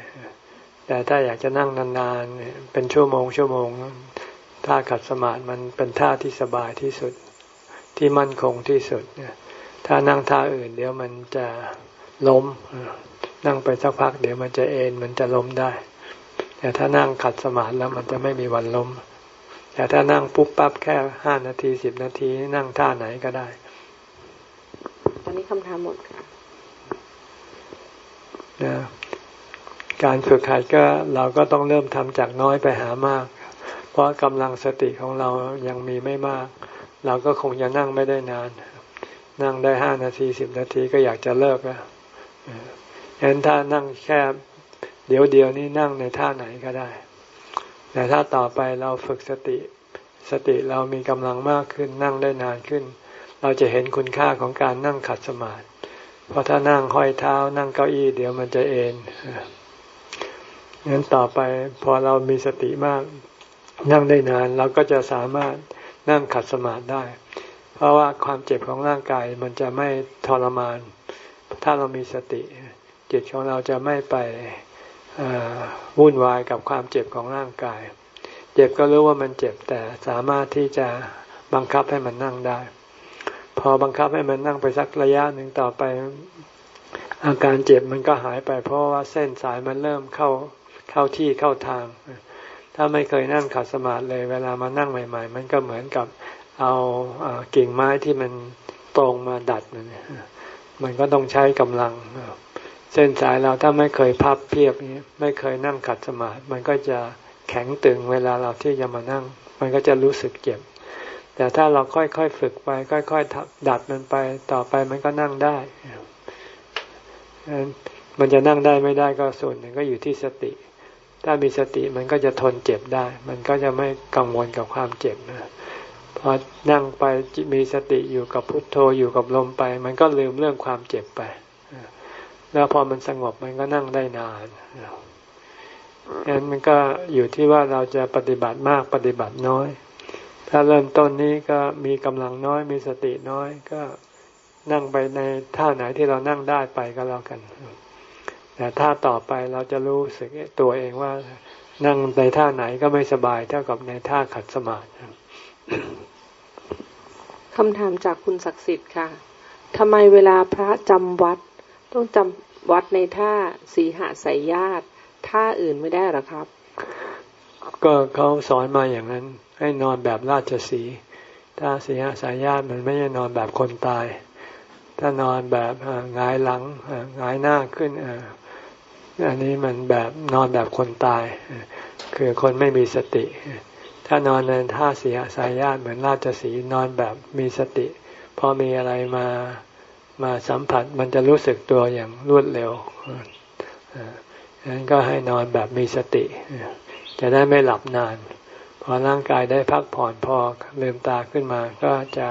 แต่ถ้าอยากจะนั่งนานๆเป็นชั่วโมงชั่วโมงท่าขัดสมาธิมันเป็นท่าที่สบายที่สุด ที่มั่นคงที่สุด ถ้านั่งท่าอื่น เดี๋ยวมันจะล้ม นั่งไปสักพัก เดี๋ยวมันจะเอ็นมันจะล้มได้ แต่ถ้านั่งขัดสมาธิแล้วมันจะไม่มีวันล้ม แต่ถ้านั่งปุ๊บปั๊บแค่ห้านาทีสิบนาทีนั่งท่าไหนก็ได้ ตอนนี้คำถามหมดค่ะนะการฝึกหัดก็เราก็ต้องเริ่มทำจากน้อยไปหามาก เพราะกำลังสติของเรายังมีไม่มาก เราก็คงจะนั่งไม่ได้นาน นั่งได้ห้านาทีสิบนาทีก็อยากจะเลิกแล้วเห็นถ้านั่งแค่เดี๋ยวเดียวนี้นั่งในท่าไหนก็ได้ แต่ถ้าต่อไปเราฝึกสติ สติเรามีกำลังมากขึ้นนั่งได้นานขึ้น เราจะเห็นคุณค่าของการนั่งขัดสมาธิเพราะถ้านั่งห้อยเท้านั่งเก้าอี้เดี๋ยวมันจะเอ็นงั้นต่อไปพอเรามีสติมากนั่งได้นานเราก็จะสามารถ นั่งขัดสมาธิได้ เพราะว่าความเจ็บของร่างกายมันจะไม่ทรมาน ถ้าเรามีสติ จิตของเราจะไม่ไปวุ่นวายกับความเจ็บของร่างกาย เจ็บก็รู้ว่ามันเจ็บแต่สามารถที่จะบังคับให้มันนั่งได้ พอบังคับให้มันนั่งไปสักระยะหนึ่งต่อไปอาการเจ็บมันก็หายไปเพราะว่าเส้นสายมันเริ่มเข้าเข้าที่เข้าทาง ถ้าไม่เคยนั่งขัดสมาธิเลยเวลามานั่งใหม่ ๆ มันก็เหมือนกับเอากิ่งไม้ที่มันตรงมาดัดมันมันก็ต้องใช้กำลังเส้นสายเราถ้าไม่เคยพับเพียบนี้ไม่เคยนั่งขัดสมาธิมันก็จะแข็งตึงเวลาเราที่จะมานั่ง มันก็จะรู้สึกเจ็บ แต่ถ้าเราค่อยๆฝึกไป ค่อยๆดัดมันไปต่อไปมันก็นั่งได้มันจะนั่งได้ไม่ได้ก็ส่วนหนึ่งก็อยู่ที่สติ ถ้ามีสติมันก็จะทนเจ็บได้ มันก็จะไม่กังวลกับความเจ็บนะพอนั่งไปมีสติอยู่กับพุทโธอยู่กับลมไป มันก็ลืมเรื่องความเจ็บไปแล้วพอมันสงบมันก็นั่งได้นานงั้นมันก็อยู่ที่ว่าเราจะปฏิบัติมากปฏิบัติน้อย ถ้าเริ่มต้นนี้ก็มีกำลังน้อย มีสติน้อยก็นั่งไปในท่าไหนที่เรานั่งได้ไปก็แล้วกัน แต่ถ้าต่อไปเราจะรู้สึกตัวเองว่านั่งในท่าไหนก็ไม่สบายเท่ากับในท่าขัดสมาธิคำถามจากคุณศักดิ์สิทธิ์ค่ะทำไมเวลาพระจำวัด ต้องจำวัดในท่าสีหาสายญาติท่าอื่นไม่ได้หรอครับ ก็เขาสอนมาอย่างนั้น ให้นอนแบบราชสีถ้าสีหาสายญาติมันไม่ใช่นอนแบบคนตาย ถ้านอนแบบงายหลังงายหน้าขึ้น อันนี้มันแบบนอนแบบคนตาย คือคนไม่มีสติ ถ้านอนในท่าเสีหาสายญาติเหมือนราชสีนอนแบบมีสติ พอมีอะไรมามาสัมผัสมันจะรู้สึกตัวอย่างรวดเร็วฉะนั้นก็ให้นอนแบบมีสติ จะได้ไม่หลับนาน พอร่างกายได้พักผ่อนพอลืมตาขึ้นมาก็จะ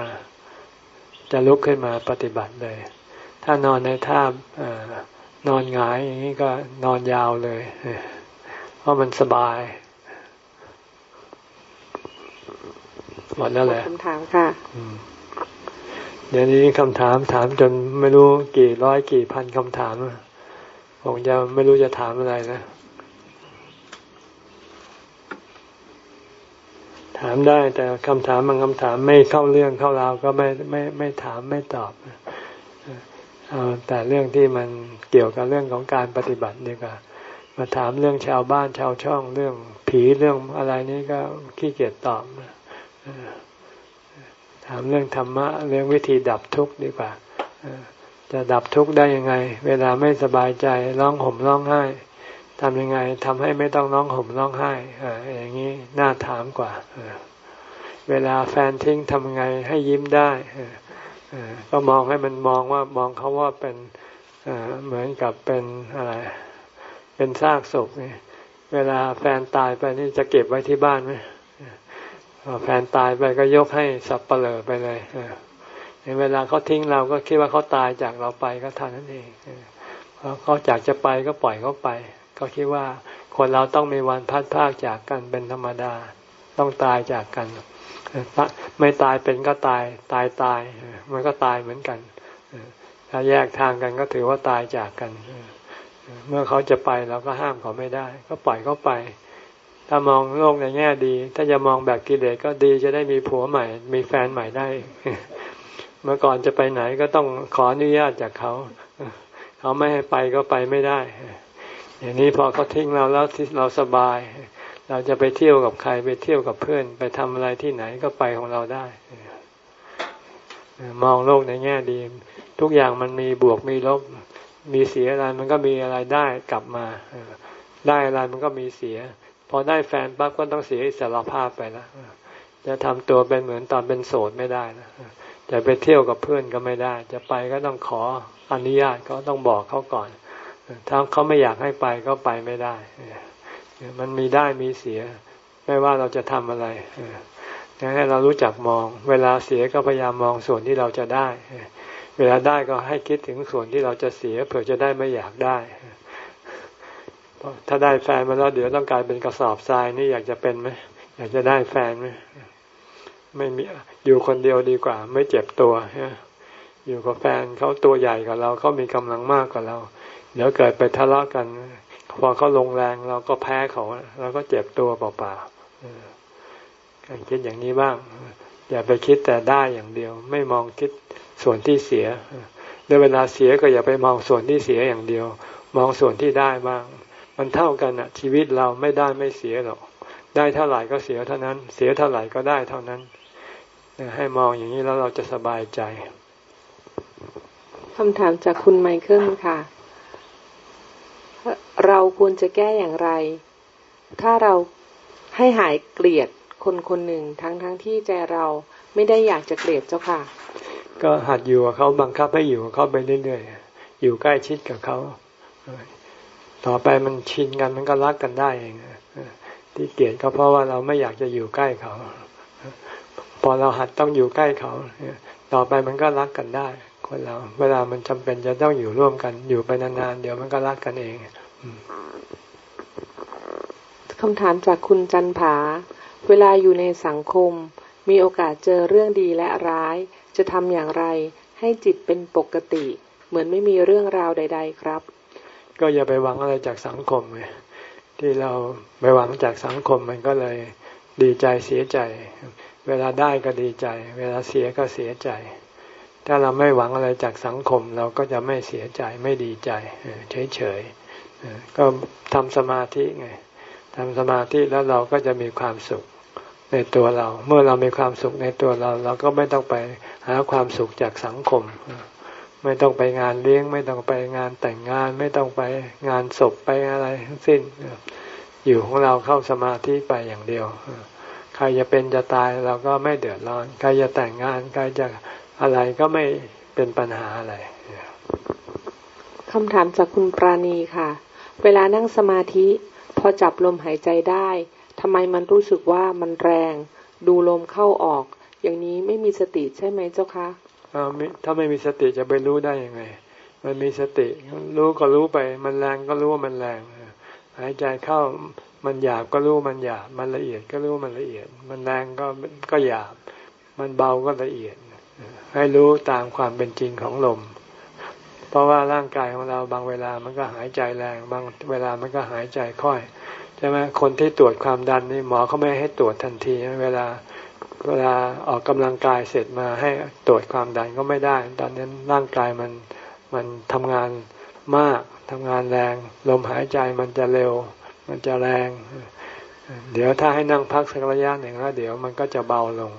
จะลุกขึ้นมาปฏิบัติเลย ถ้านอนในท่า นอนหงายอย่างนี้ก็นอนยาวเลย เพราะมันสบาย หมดแล้วแหละคำถามค่ะเดี๋ยวนี้คำถามถามจนไม่รู้กี่ร้อยกี่พันคำถามผมจะไม่รู้จะถามอะไรนะ ถามได้แต่คำถามบางคำถามไม่เข้าเรื่องเข้าราวก็ไม่ไม่ไม่ถามไม่ตอบเอา แต่เรื่องที่มันเกี่ยวกับเรื่องของการปฏิบัติดีกว่ามาถามเรื่องชาวบ้านชาวช่องเรื่องผีเรื่องอะไรนี้ก็ขี้เกียจตอบถามเรื่องธรรมะเรื่องวิธีดับทุกข์ดีกว่าจะดับทุกข์ได้ยังไง เวลาไม่สบายใจร้องห่มร้องไห้ทำยังไงทำให้ไม่ต้องร้องห่มร้องไห้อย่างนี้น่าถามกว่าเวลาแฟนทิ้งทำยังไงให้ยิ้มได้ ก็มองให้มันมองว่ามองเขาว่าเป็นเหมือนกับเป็นอะไร เป็นซากศพเวลาแฟนตายไปนี่จะเก็บไว้ที่บ้านไหมพอแฟนตายไปก็ยกให้สับเปลอไปเลยในเวลาเขาทิ้งเราก็คิดว่าเขาตายจากเราไปก็ท่านั้นเองพอเขาจากจะไปก็ปล่อยเขาไป ก็คิดว่าคนเราต้องมีวันพัดพากจากกันเป็นธรรมดา ต้องตายจากกัน ไม่ตายเป็นก็ตาย ตายตาย มันก็ตายเหมือนกันถ้าแยกทางกันก็ถือว่าตายจากกัน เมื่อเขาจะไปเราก็ห้ามเขาไม่ได้ ก็ปล่อยเขาไป ถ้ามองโลกในแง่ดี ถ้าจะมองแบบกิเลสก็ดีจะได้มีผัวใหม่ มีแฟนใหม่ได้ เมื่อก่อนจะไปไหนก็ต้องขออนุญาตจากเขา เขาไม่ให้ไปก็ไปไม่ได้ อย่างนี้พอเขาทิ้งเราแล้วเราสบาย เราจะไปเที่ยวกับใครไปเที่ยวกับเพื่อน ไปทำอะไรที่ไหนก็ไปของเราได้มองโลกในแง่ดี ทุกอย่างมันมีบวกมีลบ มีเสียอะไรมันก็มีอะไรได้กลับมาได้อะไรมันก็มีเสีย พอได้แฟนปั๊บก็ต้องเสียอิสรภาพไปแล้วจะทำตัวเป็นเหมือนตอนเป็นโสดไม่ได้นะจะไปเที่ยวกับเพื่อนก็ไม่ได้ จะไปก็ต้องขออนุญาตก็ต้องบอกเขาก่อน ถ้าเขาไม่อยากให้ไปก็ไปไม่ได้ มันมีได้มีเสีย ไม่ว่าเราจะทำอะไรให้เรารู้จักมอง เวลาเสียก็พยายามมองส่วนที่เราจะได้ เวลาได้ก็ให้คิดถึงส่วนที่เราจะเสียเผื่อจะได้ไม่อยากได้ถ้าได้แฟนมาแล้วเดี๋ยวต้องกลายเป็นกระสอบทรายนี่อยากจะเป็นไหมอยากจะได้แฟนไหมไม่มีอยู่คนเดียวดีกว่า ไม่เจ็บตัวอยู่กับแฟนเขาตัวใหญ่กว่าเราเขามีกำลังมากกว่าเรา เดี๋ยวเกิดไปทะเลาะกัน พอเขาลงแรงเราก็แพ้เขาเราก็เจ็บตัวเปล่าๆการคิดอย่างนี้บ้าง อย่าไปคิดแต่ได้อย่างเดียว ไม่มองคิดส่วนที่เสียในเวลาเสียก็อย่าไปมองส่วนที่เสียอย่างเดียว มองส่วนที่ได้บ้าง มันเท่ากันอะชีวิตเราไม่ได้ไม่เสียหรอกได้เท่าไหร่ก็เสียเท่านั้น เสียเท่าไหร่ก็ได้เท่านั้นให้มองอย่างนี้แล้วเราจะสบายใจคำถามจากคุณไมเคิลค่ะ เราควรจะแก้อย่างไร ถ้าเราให้หายเกลียดคนคนหนึ่งทั้งทั้งที่ใจเราไม่ได้อยากจะเกลียดเจ้าค่ะ ก็หัดอยู่กับเขาบังคับให้อยู่กับเขาไปเรื่อยๆอยู่ใกล้ชิดกับเขาต่อไปมันชินกันมันก็รักกันได้เองที่เกลียดก็เพราะว่าเราไม่อยากจะอยู่ใกล้เขา พอเราหัดต้องอยู่ใกล้เขา ต่อไปมันก็รักกันได้ คนเรา เวลามันจำเป็นจะต้องอยู่ร่วมกันอยู่ไปนานๆเดี๋ยวมันก็รักกันเองคำถามจากคุณจันผา เวลาอยู่ในสังคม มีโอกาสเจอเรื่องดีและร้าย จะทำอย่างไร ให้จิตเป็นปกติ เหมือนไม่มีเรื่องราวใด ๆ ครับ ก็อย่าไปหวังอะไรจากสังคมไงที่เราไปหวังจากสังคมมันก็เลยดีใจเสียใจ เวลาได้ก็ดีใจ เวลาเสียก็เสียใจ ถ้าเราไม่หวังอะไรจากสังคม เราก็จะไม่เสียใจไม่ดีใจเฉยๆก็ทำสมาธิไงทำสมาธิแล้วเราก็จะมีความสุขในตัวเรา เมื่อเรามีความสุขในตัวเรา เราก็ไม่ต้องไปหาความสุขจากสังคม ไม่ต้องไปงานเลี้ยง ไม่ต้องไปงานแต่งงาน ไม่ต้องไปงานศพไปอะไรทั้งสิ้น อยู่ของเราเข้าสมาธิไปอย่างเดียว ใครจะเป็นจะตายเราก็ไม่เดือดร้อน ใครจะแต่งงาน ใครจะ อะไรก็ไม่เป็นปัญหาอะไรคำถามจากคุณปราณีค่ะ เวลานั่งสมาธิ พอจับลมหายใจได้ทำไมมันรู้สึกว่ามันแรง ดูลมเข้าออก อย่างนี้ไม่มีสติใช่ไหมเจ้าคะถ้าไม่มีสติจะไปรู้ได้ยังไง มันมีสติรู้ก็รู้ไป มันแรงก็รู้ว่ามันแรง หายใจเข้ามันหยาบก็รู้มันหยาบ มันละเอียดก็รู้มันละเอียด มันแรงก็ก็หยาบ มันเบาก็ละเอียด ให้รู้ตามความเป็นจริงของลม เพราะว่าร่างกายของเราบางเวลามันก็หายใจแรง บางเวลามันก็หายใจค่อยใช่ไหมคนที่ตรวจความดันนี่หมอเขาไม่ให้ตรวจทันที เวลาเวลาออกกำลังกายเสร็จมาให้ตรวจความดันก็ไม่ได้ ตอนนั้นร่างกายมันมันทำงานมากทำงานแรง ลมหายใจมันจะเร็ว มันจะแรง เดี๋ยวถ้าให้นั่งพักสักระยะหนึ่งแล้วเดี๋ยวมันก็จะเบาลง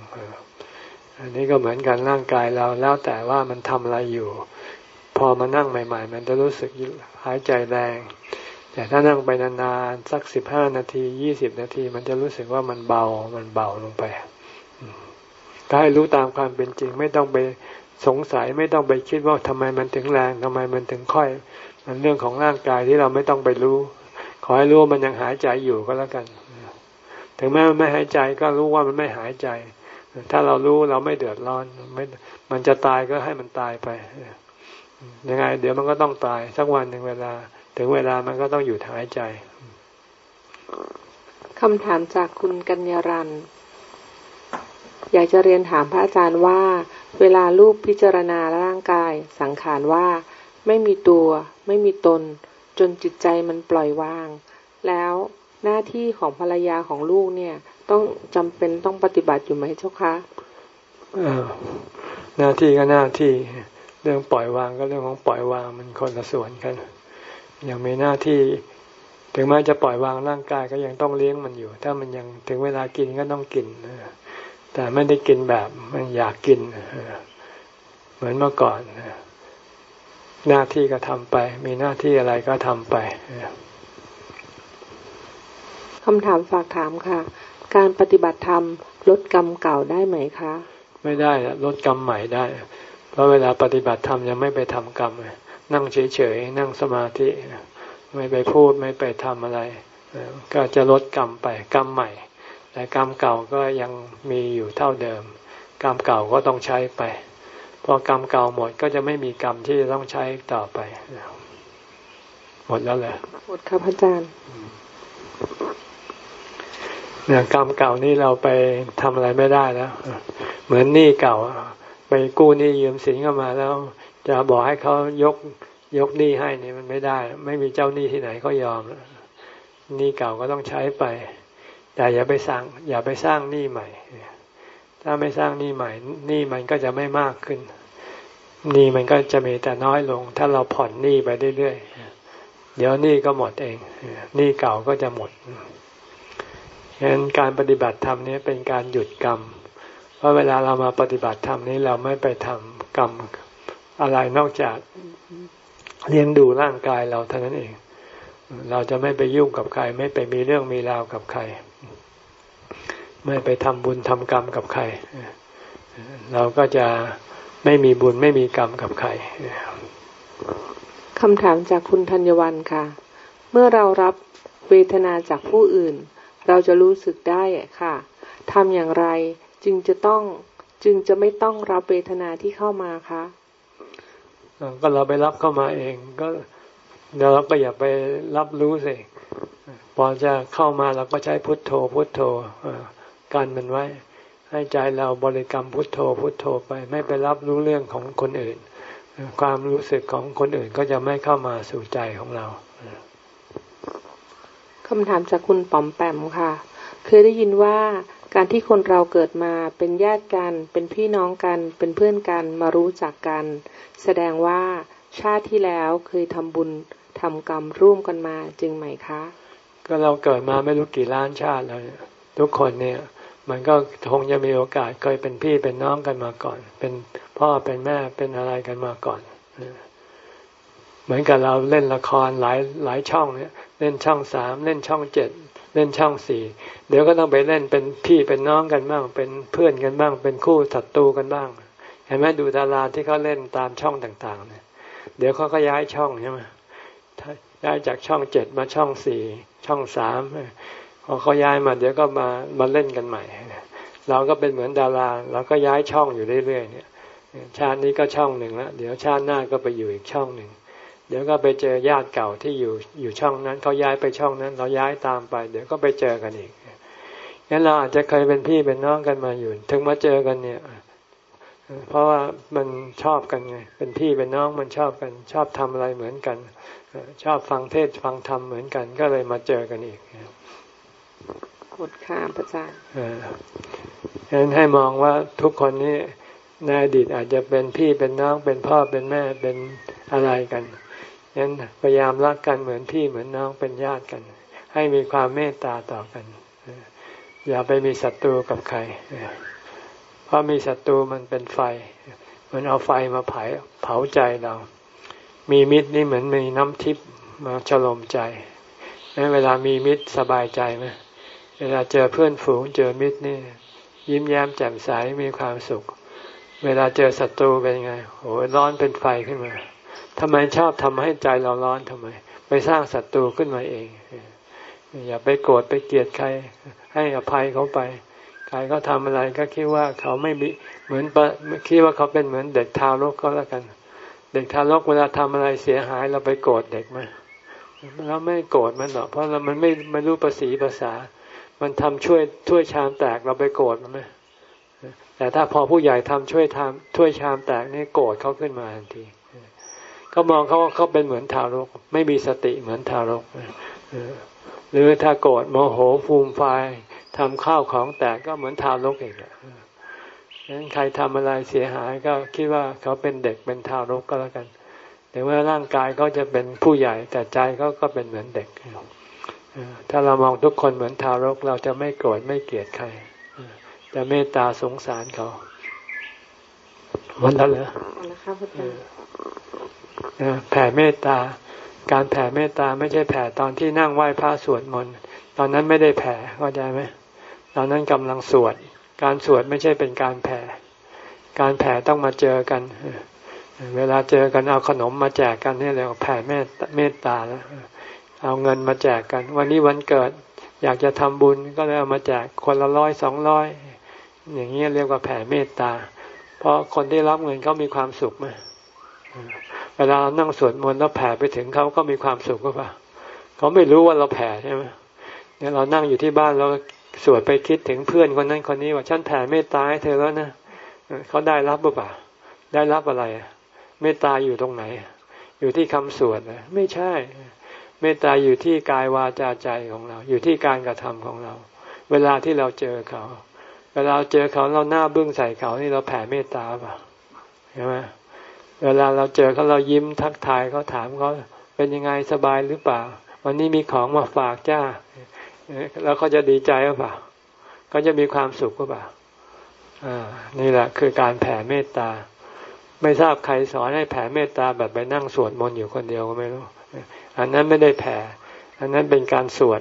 อันนี้ก็เหมือนกันร่างกายเราแล้วแต่ว่ามันทำอะไรอยู่ พอมานั่งใหม่ ๆ มันจะรู้สึกหายใจแรง แต่ถ้านั่งไปนานๆสักสิบห้านาทียี่สิบนาที มันจะรู้สึกว่ามันเบามันเบาลงไปก็ให้รู้ตามความเป็นจริง ไม่ต้องไปสงสัยไม่ต้องไปคิดว่าทำไมมันถึงแรงทำไมมันถึงค่อย มันเรื่องของร่างกายที่เราไม่ต้องไปรู้ ขอให้รู้ว่ามันยังหายใจอยู่ก็แล้วกัน ถึงแม้มันไม่หายใจก็รู้ว่ามันไม่หายใจ ถ้าเรารู้เราไม่เดือดร้อนไม่มันจะตายก็ให้มันตายไปยังไง เดี๋ยวมันก็ต้องตายสักวันหนึ่งเวลา ถึงเวลามันก็ต้องอยู่หายใจคคำถามจากคุณกัญญารันอยากจะเรียนถามพระอาจารย์ว่า เวลาลูกพิจารณาร่างกายสังขารว่า ไม่มีตัว ไม่มีตน จนจิตใจมันปล่อยวาง แล้วหน้าที่ของภรรยาของลูกเนี่ย ต้องจำเป็นต้องปฏิบัติอยู่ไหมเจ้าคะหน้าที่ก็หน้าที่ เรื่องปล่อยวางก็เรื่องของปล่อยวางมันคนละส่วนกันยังมีหน้าที่ ถึงแม้จะปล่อยวางร่างกายก็ยังต้องเลี้ยงมันอยู่ ถ้ามันยังถึงเวลากินก็ต้องกินแต่ไม่ได้กินแบบมันอยากกินเหมือนเมื่อก่อนหน้าที่ก็ทำไป มีหน้าที่อะไรก็ทำไปคำถามฝากถามค่ะ การปฏิบัติธรรมลดกรรมเก่าได้ไหมคะ ไม่ได้ลดกรรมใหม่ได้ เพราะเวลาปฏิบัติธรรมยังไม่ไปทำกรรมนั่งเฉยๆนั่งสมาธิไม่ไปพูดไม่ไปทำอะไร ก็จะลดกรรมไปกรรมใหม่ แต่กรรมเก่าก็ยังมีอยู่เท่าเดิม กรรมเก่าก็ต้องใช้ไปพอกรรมเก่าหมดก็จะไม่มีกรรมที่จะต้องใช้ต่อไปหมดแล้วแหละหมดครับอาจารย์ เนี่ยกรรมเก่านี่เราไปทำอะไรไม่ได้แล้ว เหมือนหนี้เก่า ไปกู้หนี้ยืมสินเข้ามาแล้ว จะบอกให้เขายกยกหนี้ให้นี่มันไม่ได้ ไม่มีเจ้าหนี้ที่ไหนเขายอมหนี้เก่าก็ต้องใช้ไป แต่อย่าไปสร้าง อย่าไปสร้างหนี้ใหม่ ถ้าไม่สร้างหนี้ใหม่หนี้มันก็จะไม่มากขึ้นหนี้มันก็จะมีแต่น้อยลง ถ้าเราผ่อนหนี้ไปเรื่อยๆเดี๋ยวหนี้ก็หมดเองหนี้เก่าก็จะหมด ฉะนั้นการปฏิบัติธรรมนี้เป็นการหยุดกรรม เพราะเวลาเรามาปฏิบัติธรรมนี้เราไม่ไปทำกรรมอะไรนอกจากเลี้ยงดูร่างกายเราเท่านั้นเอง เราจะไม่ไปยุ่งกับใคร ไม่ไปมีเรื่องมีราวกับใคร ไม่ไปทำบุญทำกรรมกับใคร เราก็จะไม่มีบุญไม่มีกรรมกับใครคำถามจากคุณธัญวันค่ะ เมื่อเรารับเวทนาจากผู้อื่น เราจะรู้สึกได้ค่ะทำอย่างไรจึงจะต้องจึงจะไม่ต้องรับเวทนาที่เข้ามาคะก็เราไปรับเข้ามาเองก็เดี๋ยวเราก็อย่าไปรับรู้สิพอจะเข้ามาเราก็ใช้พุทโธ พุทโธกันมันไว้ ให้ใจเราบริกรรมพุทโธ พุทโธไป ไม่ไปรับรู้เรื่องของคนอื่น ความรู้สึกของคนอื่นก็จะไม่เข้ามาสู่ใจของเรา คำถามจากคุณป๋อมแปมค่ะ เคยได้ยินว่าการที่คนเราเกิดมาเป็นญาติกัน เป็นพี่น้องกัน เป็นเพื่อนกันมารู้จักกัน แสดงว่าชาติที่แล้วเคยทำบุญทำกรรมร่วมกันมาจริงไหมคะ ก็เราเกิดมาไม่รู้กี่ล้านชาติแล้วทุกคนเนี่ย มันก็คงจะมีโอกาสเคยเป็นพี่เป็นน้องกันมาก่อน เป็นพ่อเป็นแม่เป็นอะไรกันมาก่อน เหมือนกับเราเล่นละครหลายหลายช่องเนี่ยเล่นช่องสามเล่นช่องเจ็ดเล่นช่องสี่เดี๋ยวก็ต้องไปเล่นเป็นพี่เป็นน้องกันบ้าง เป็นเพื่อนกันบ้าง เป็นคู่ศัตรูกันบ้าง เห็นไหมดูดาราที่เขาเล่นตามช่องต่างๆเนี่ยเดี๋ยวเขาก็ย้ายช่องใช่ไหมย้ายจากช่องเจ็ดมาช่องสี่ช่องสามพอเขาย้ายมาเดี๋ยวก็มามาเล่นกันใหม่ เราก็เป็นเหมือนดาราเราก็ย้ายช่องอยู่เรื่อยๆเนี่ย ชาตินี้ก็ช่องหนึ่งแล้วเดี๋ยวชาติหน้าก็ไปอยู่อีกช่องหนึ่ง เดี๋ยวก็ไปเจอญาติเก่าที่อยู่อยู่ช่องนั้นเขาย้ายไปช่องนั้น เราย้ายตามไป เดี๋ยวก็ไปเจอกันอีกงั้นเราอาจจะเคยเป็นพี่เป็นน้องกันมาอยู่ ถึงมาเจอกันเนี่ย เพราะว่ามันชอบกันไง เป็นพี่เป็นน้องมันชอบกัน ชอบทำอะไรเหมือนกัน ชอบฟังเทศฟังธรรมเหมือนกัน ก็เลยมาเจอกันอีกกดข้ามพระอาจารย์ฉะนั้นให้มองว่าทุกคนนี้ในอดีตอาจจะเป็นพี่เป็นน้องเป็นพ่อเป็นแม่เป็นอะไรกัน งั้นพยายามรักกันเหมือนพี่เหมือนน้องเป็นญาติกัน ให้มีความเมตตาต่อกัน อย่าไปมีศัตรูกับใคร เพราะมีศัตรูมันเป็นไฟ มันเอาไฟมาเผาเผาใจเรา มีมิตรนี่เหมือนมีน้ำทิพย์มาฉลมใจเวลามีมิตรสบายใจไหมเวลาเจอเพื่อนฝูงเจอมิตรนี่ ยิ้มแย้มแจ่มใสมีความสุข เวลาเจอศัตรูเป็นไงโอ้ร้อนเป็นไฟขึ้นมา ทำไมชอบทำให้ใจเราร้อนทำไม ไปสร้างศัตรูขึ้นมาเอง อย่าไปโกรธไปเกลียดใคร ให้อภัยเขาไป ใครเขาทาอะไรก็คิดว่าเขาไม่มีเหมือนคิดว่าเขาเป็นเหมือนเด็กทารกก็แล้วกัน เด็กทารกเวลาทำอะไรเสียหายเราไปโกรธเด็กไหมเราไม่โกรธมันหรอกเพราะเรามันไม่ไม่รู้ภาษีภาษามมันทำช่วยช่วยชามแตกเราไปโกรธมันไหมแต่ถ้าพอผู้ใหญ่ทำช่วยทำช่วยชามแตกนี่โกรธเขาขึ้นมาทันที ก็มองเขาว่าเขาเป็นเหมือนทารก ไม่มีสติเหมือนทารกหรือถ้าโกรธโมโหฟูมไฟทำข้าวของแตกก็เหมือนทารกเองนั้นใครทำอะไรเสียหายก็คิดว่าเขาเป็นเด็กเป็นทารกก็แล้วกันแต่ว่าร่างกายเขาจะเป็นผู้ใหญ่แต่ใจเขาก็เป็นเหมือนเด็ก ถ้าเรามองทุกคนเหมือนทารกเราจะไม่โกรธไม่เกลียดใคร จะเมตตาสงสารเขาวันละเหรอแล้วครับพี่ แผ่เมตตา การแผ่เมตตาไม่ใช่แผ่ตอนที่นั่งไหว้พระสวดมนต์ตอนนั้นไม่ได้แผ่เข้าใจไหมตอนนั้นกำลังสวด การสวดไม่ใช่เป็นการแผ่ การแผ่ต้องมาเจอกัน เวลาเจอกันเอาขนมมาแจกกันนี่เรียกว่าแผ่เมตเมตตาแล้วเอาเงินมาแจกกัน วันนี้วันเกิดอยากจะทำบุญก็เลยเอามาแจกคนละร้อยสองร้อยอย่างนี้เรียกว่าแผ่เมตตา เพราะคนที่รับเงินเขามีความสุขไหม เวลาเรานั่งสวดมนต์แล้วแผ่ไปถึงเขาก็มีความสุขก็ปล่าเขาไม่รู้ว่าเราแผ่ใช่ไหมเนี่ยเรานั่งอยู่ที่บ้านเราสวดไปคิดถึงเพื่อนคนนั้นคนนี้ว่าฉันแผ่เมตตาให้เธอแล้วนะเขาได้รับหรือเปล่าได้รับอะไรเมตตาอยู่ตรงไหน อยู่ที่คำสวดนะไม่ใช่ เมตตาอยู่ที่กายวาจาใจของเรา อยู่ที่การกระทำของเรา เวลาที่เราเจอเขา เวลาเจอเขาเราหน้าบึ้งใส่เขานี่เราแผ่เมตตาเปล่าใช่ไหม เวลาเราเจอเขาเรายิ้มทักทายเขาถามเขาเป็นยังไงสบายหรือเปล่า วันนี้มีของมาฝากจ้า แล้วเขาจะดีใจหรือเปล่าก็จะมีความสุขหรือเปล่าอ่านี่แหละคือการแผ่เมตตา ไม่ทราบใครสอนให้แผ่เมตตาแบบไปนั่งสวดมนต์อยู่คนเดียวก็ไม่รู้อันนั้นไม่ได้แผ่ อันนั้นเป็นการสวด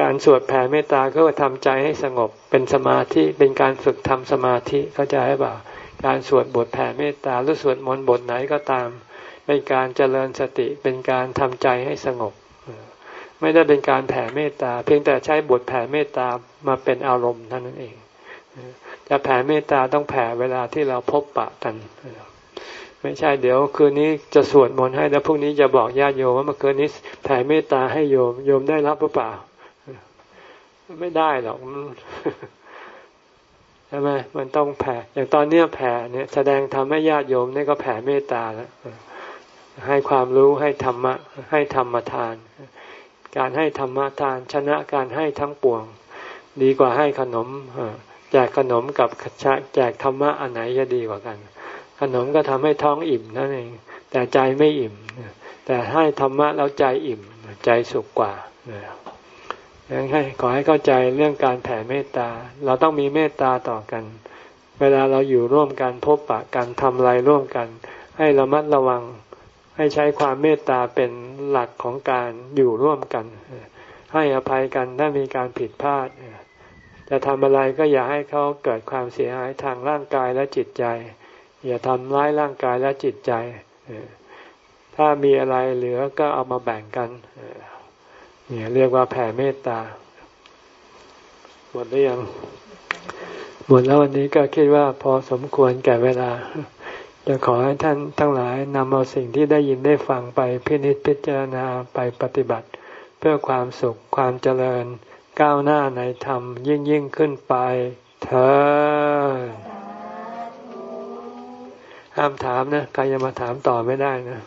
การสวดแผ่เมตตาก็ทำใจให้สงบ เป็นสมาธิ เป็นการฝึกทำสมาธิ เข้าใจหรือเปล่า การสวดบทแผ่เมตตาหรือสวดมนต์บทไหนก็ตาม เป็นการเจริญสติเป็นการทำใจให้สงบ ไม่ได้เป็นการแผ่เมตตา เพียงแต่ใช้บทแผ่เมตตามาเป็นอารมณ์เท่านั้นเองจะแผ่เมตตาต้องแผ่เวลาที่เราพบปะกัน ไม่ใช่เดี๋ยวคืนนี้จะสวดมนต์ให้แล้วพรุ่งนี้จะบอกญาติโยมว่าเมื่อคืนนี้แผ่เมตตาให้โยมโยมได้รับหรือเปล่า ไม่ได้หรอก ใช่ไหมมันต้องแผ่ อย่างตอนเนี้ยแผ่เนี่ยแสดงทำให้ญาติโยมนี่ก็แผ่เมตตาแล้วให้ความรู้ให้ธรรมะให้ธรรมทาน การให้ธรรมทานชนะการให้ทั้งปวง ดีกว่าให้ขนมแจกขนมกับแจกธรรมะอันไหนจะดีกว่ากัน ขนมก็ทำให้ท้องอิ่มนั่นเอง แต่ใจไม่อิ่ม แต่ให้ธรรมะแล้วใจอิ่มใจสุขกว่า ยังให้ขอให้เข้าใจเรื่องการแผ่เมตตา เราต้องมีเมตตาต่อกัน เวลาเราอยู่ร่วมกันพบปะกันทำอะไรร่วมกัน ให้ระมัดระวัง ให้ใช้ความเมตตาเป็นหลักของการอยู่ร่วมกัน ให้อภัยกันถ้ามีการผิดพลาด จะทำอะไรก็อย่าให้เขาเกิดความเสียหายทางร่างกายและจิตใจ อย่าทำร้ายร่างกายและจิตใจ ถ้ามีอะไรเหลือก็เอามาแบ่งกัน เนี่ยเรียกว่าแผ่เมตตา หมดหรือยัง หมดแล้ววันนี้ก็คิดว่าพอสมควรแก่เวลา จะขอให้ท่านทั้งหลายนำเอาสิ่งที่ได้ยินได้ฟังไปพินิจพิจารณาไปปฏิบัติ เพื่อความสุขความเจริญ ก้าวหน้าในธรรมยิ่งยิ่งขึ้นไปเธอห้ามถามนะ ใครจะมาถามต่อไม่ได้นะ